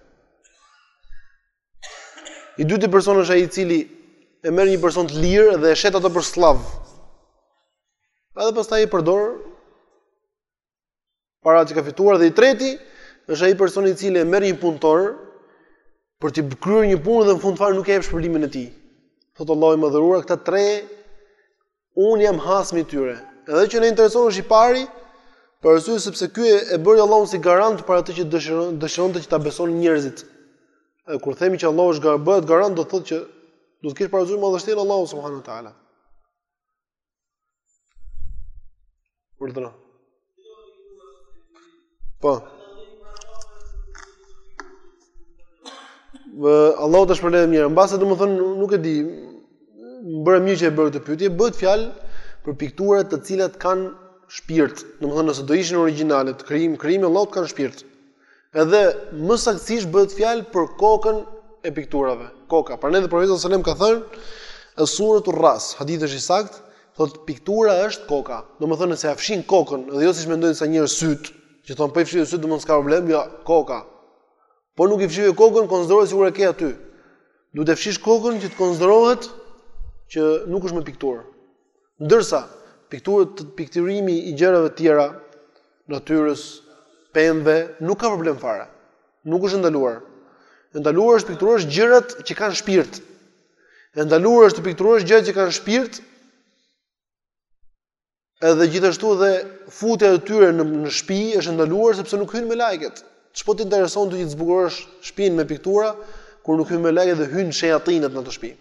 I dyti person është ai i cili e merr një person të lirë dhe e shet atë për skllav. Edhe pastaj e përdor parat që ka fituar dhe i treti është ai person i cili e merr një punëtor për të kryer një punë dhe në fund fare nuk i jep shpërblimin e tij. Thotë Allahu i madhëruar këta tre Unë jam hasmi i tyre. Edhe që na intereson është i pari, për arsye sepse ky e bëri Allahun si garant për atë që dëshiron dëshironte që ta besonin njerëzit. Dhe kur themi që Allahu është garant, bëhet garant do thotë që do të kesh parasysh madhështinë e Allahut subhanahu wa taala. Urdhëro. Po. Allahu ta shpërbleftë me të mira. Mbase domethën nuk e di. Bëre mirë që e bëre këtë pyetje. Bëhet fjalë për piktura të cilat kanë shpirt. Domethën nëse do ishin origjinale, krijim krijimi i Allahut kanë shpirt. Edhe më saktësisht bëhet fjalë për kokën e pikturave. Koka. Prandaj dhe profeti sallallahu alajhi wasallam ka thënë suratul ras, hadithi është i saktë, thotë piktura është koka. Domethënë nëse ia fshin kokën dhe jo siç mendojnë ca njerëz syt, që thon po i fshive syt domethënë s'ka problem, jo, koka. Po nuk i fshive kokën, konsiderohet sikur e ke aty. Duhet të fshish kokën që të konsiderohet që nuk është më pikturë. Ndërsa, pikturat, pikturimi i gjërave të tjera, natyrës, pemëve, nuk ka problem fare. Nuk është e ndaluar. E ndaluar është të pikturosh gjërat që kanë shpirt. E ndaluar është të pikturosh gjërat që kanë shpirt. Edhe gjithashtu edhe futja e tyre në në shtëpi është e ndaluar sepse nuk hyn melajket. Ç'po të intereson ty të zbukurosh shtëpinë me piktura kur nuk hyn melajket dhe hyn shejatinët në atë shtëpi.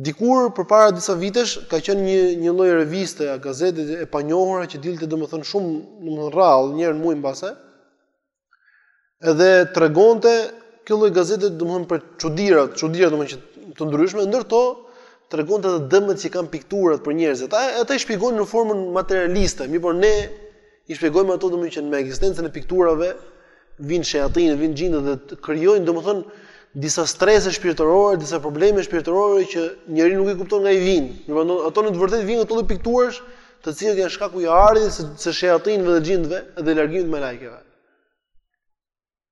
Dikur përpara disa vitesh ka qenë një një lloj reviste a gazete e panjohura që dilte domethënë shumë domethënë rrallë një herë në muaj mbase. Edhe tregonte kjo lloj gazete domethënë për çudira, çudira domethënë që të ndryshme, ndër to tregonte edhe dëmet që kanë pikturat për njerëzit. Ata ata i shpjegojnë në formën materialiste, mirëpo ne I shpjegojmë ato domethënë që me ekzistencën e pikturave vijnë shejatinët, vijnë xhindët dhe krijojnë domethënë disa strese shpirtërore, disa probleme shpirtërore që njeriu nuk i kupton nga i vijnë. Domethënë ato në të vërtetë vijnë prej këtyre pikturash, të cilat janë shkaku i ardhjes së shejatinëve dhe xhindëve dhe largimit të melajkeve.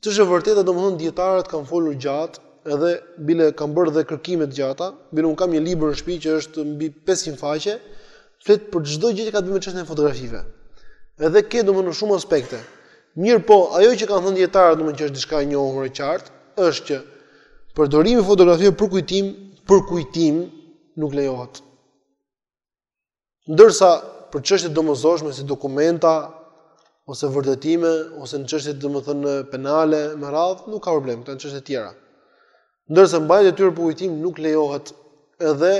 Ç'është e vërteta, domethënë dijetarët kanë folur gjatë, edhe bile kanë bërë edhe kërkime të gjata, bile un kam një libër në shtëpi që është mbi 500 faqe, flet për çdo gjë që ka të bëjë me çështjen e fotografive. Edhe ke domethënë shumë aspekte. Mirëpo, ajo që kanë thënë dijetarët, domethënë që është diçka e njohur e qartë, është që përdorimi i fotografive për kujtim, për kujtim nuk lejohet. Ndërsa për çështje të domosdoshme si dokumenta ose vërtetime ose në çështje domethënë penale me radhë nuk ka problem, këto janë çështje të tjera. Ndërsa mbajtja e tyre për kujtim nuk lejohet edhe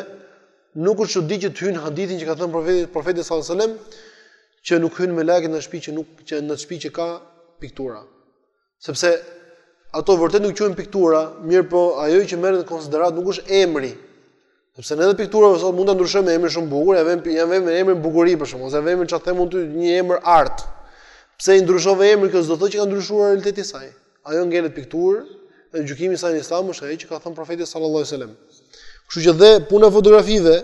nuk është çudi që të hyjë në hadithin që ka thënë profeti profeti sallallahu alajhi wasallam që nuk hyn melajket në shtëpi që nuk që në shtëpi që ka piktura. Sepse ato vërtet nuk quhen piktura, mirëpo ajo që merret në konsideratë nuk është emri. Sepse ne edhe piktura sot mund ta ndryshojmë emrin shumë bukur, ia vëm ia vëm emrin bukuri për shembull, ose ia vëm çfarë të them unë një emër art. Pse i ndryshove emrin kjo s'do thotë që ka ndryshuar realiteti i saj. Ajo ngelet pikturë, dhe gjykimi i saj në Islam është ai që ka thënë profeti sallallahu alajhi wasallam. Kështu që dhe puna e fotografive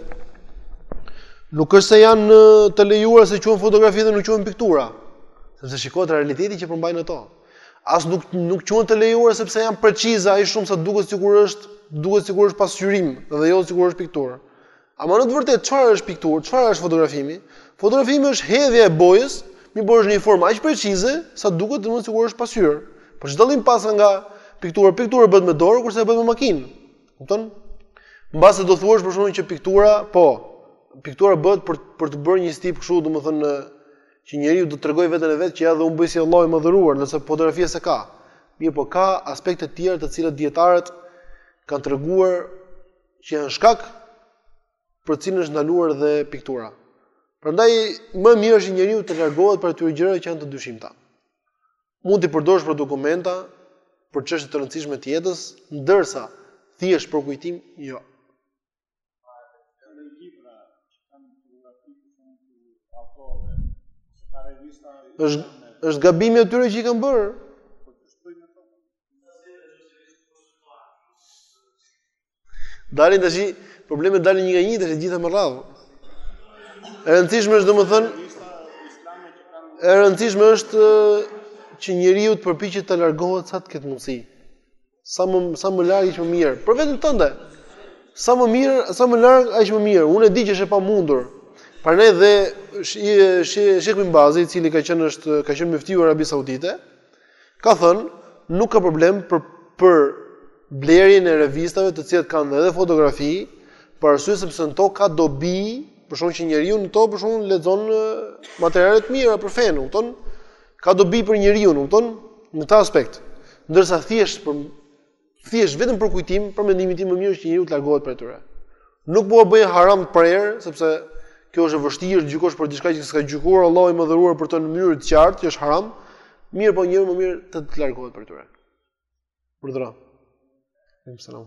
nuk është se janë të lejuara se quhen fotografi dhe nuk quhen piktura, sepse shikohet realiteti që përmbajnë ato. As nuk nuk quhen të lejuara sepse janë precize aq shumë sa duket sikur është duket sikur është pasqyrim dhe jo sikur është pikturë. Ama në të vërtetë çfarë është pikturë, çfarë është fotografimi? Fotografimi është hedhja e bojës, mi një bosh në një formë aq precize sa duket domethënë sikur është pasqyrë. Por ç'dallim paska nga piktura, piktura bëhet me dorë kurse kjo bëhet me makinë. Kupton? Mbase do thuash për shembull që piktura, po, piktura bëhet për për të bërë një stil kështu, domethënë që njeriu do të tregojë veten e vet që ja dhe unë bëj si Allahu i madhëruar, ndërsa fotografia s'e ka. Mirëpo ka aspekte të tjera të cilat dietarët kanë treguar që janë shkak për të cilin është ndaluar dhe piktura. Prandaj më mirë është njeriu të largohet prej atyre gjërave që janë të dyshimta. mund t'i përdorësh për dokumenta për çështje të rëndësishme të jetës, ndërsa thjesht për kujtim, jo. Është është gabimi i tyre që i kanë bërë. Dalin tashi problemet dalin një nga një tashi, gjitha me radhë. E rëndësishme është, domethënë, e rëndësishme është që njeriu të përpiqet të largohet sa të ketë mundësi. Sa më sa më larg aq më mirë. Për veten tënde. Sa më mirë, sa më larg aq më mirë. Unë e di që është e pamundur. Prandaj dhe Shejh Bin Bazi, i cili ka qenë është ka qenë myftiu i Arabisë Saudite, Ka thënë, nuk ka problem për për blerjen e revistave të cilat kanë edhe fotografi, për arsye sepse në to ka dobi, për shembull që njeriu në to për shembull lexon materiale të mira për fenë, kupton? Ka dobi për njeriun, kupton? Në këtë aspekt. Ndërsa thjesht për Thjesht vetëm për kujtim, për mendimin tim më mirë është që njeriu të largohet prej tyre. Nuk po e bëj haram të prerë, sepse kjo është e vështirë të gjykosh për diçka që s'ka gjykuar Allahu i madhëruar për të në mënyrë të qartë që është haram, mirëpo njeriu më mirë të, të largohet prej tyre. Urdhëro. Selam.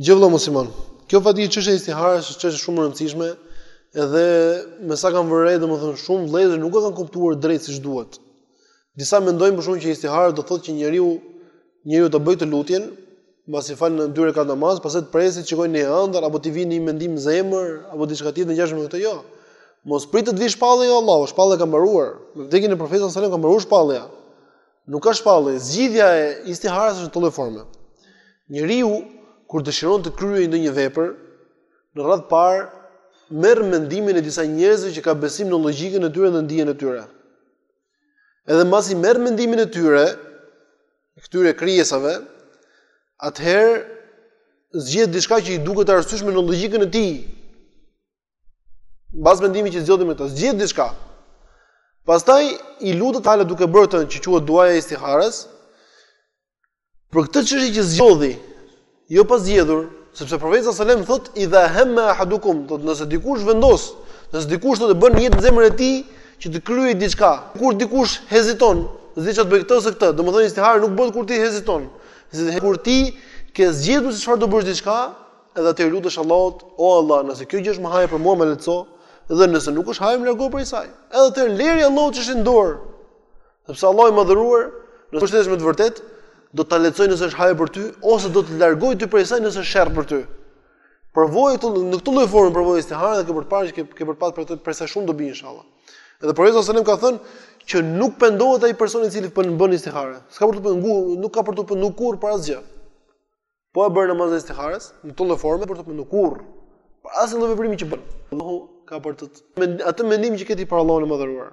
Gjë, vëlla musliman. Kjo në fakt çështja e istiharës është çështje shumë e rëndësishme, edhe me sa kam vënë re, domethënë shumë vëllezër nuk e kanë kuptuar drejt siç duhet. Disa mendojnë për shembull që istihara do thotë që njeriu njeriu ta bëjë këtë lutjen, pasi falen dy rekat namaz, pastaj të presë të shikojë në ëndërr apo t'i vijë një mendim në zemër apo diçka tjetër të ngjashme me këto jo. Mos prit të vijë shpallje nga Allahu, shpallja ka mbaruar. Me vdekjen e profetit sallallahu alajhi wasallam ka mbaruar shpallja. Nuk ka shpallje, zgjidhja e istiharës është në këtë lloj forme. Njeriu, kur dëshiron të kryejë ndonjë vepër, në radhë të parë, merr mendimin e disa njerëzve që ka besim në logjikën e tyre dhe në dijen e tyre. Edhe mbasi merr mendimin e tyre, e këtyre krijesave, atëherë, zgjedh diçka që i duket e arsyeshme në logjikën e tij, Mbas mendimit që zgjodhi me këta, zgjedh diçka. Pastaj i lutet Allahut duke bërë atë që quhet duaja e istiharës. Për këtë çështje që zgjodhi, jo pa zgjedhur, sepse profeti sallallahu alajhi wasallam thotë idha hamma ahadukum, thotë nëse dikush vendos, nëse dikush do të bëjë në zemrën e tij që të kryejë diçka, kur dikush heziton, s'di ça të bëjë këtë ose këtë, domethënë istihara nuk bëhet kur ti heziton. Kur ti ke zgjedhur se çfarë do bësh diçka, Edhe atëherë i lutesh Allahut, o Allah, nëse kjo gjë është hajër për mua, ma lehtëso, dhe nëse nuk është hajër, më largo prej saj. Edhe atëherë lëri Allahut çështjen në dorë. Sepse Allahu i madhëruar, nëse është thjesht me të vërtetë, do ta lehtësojë nëse është hajër për ty ose do të largojë ty prej saj nëse është sherr për ty. Provoje këtu në këtë lloj forme provoje istiharën dhe ke për të parë që ke ke për të pasur për të pasur shumë dobi inshallah. Edhe profeti sallallahu alajhi wasallam ka thënë që nuk pendohet ai person i cili po bën istiharë. S'ka për t'u pendu, nuk ka për t'u pendu kurrë për asgjë. Po e bën namazin e istiharës në këtë lloj forme për t'u penduar kurrë për asnjë lloj veprimi që bën. Allahu ka për të atë mendim që ke ti për Allahun e madhëruar.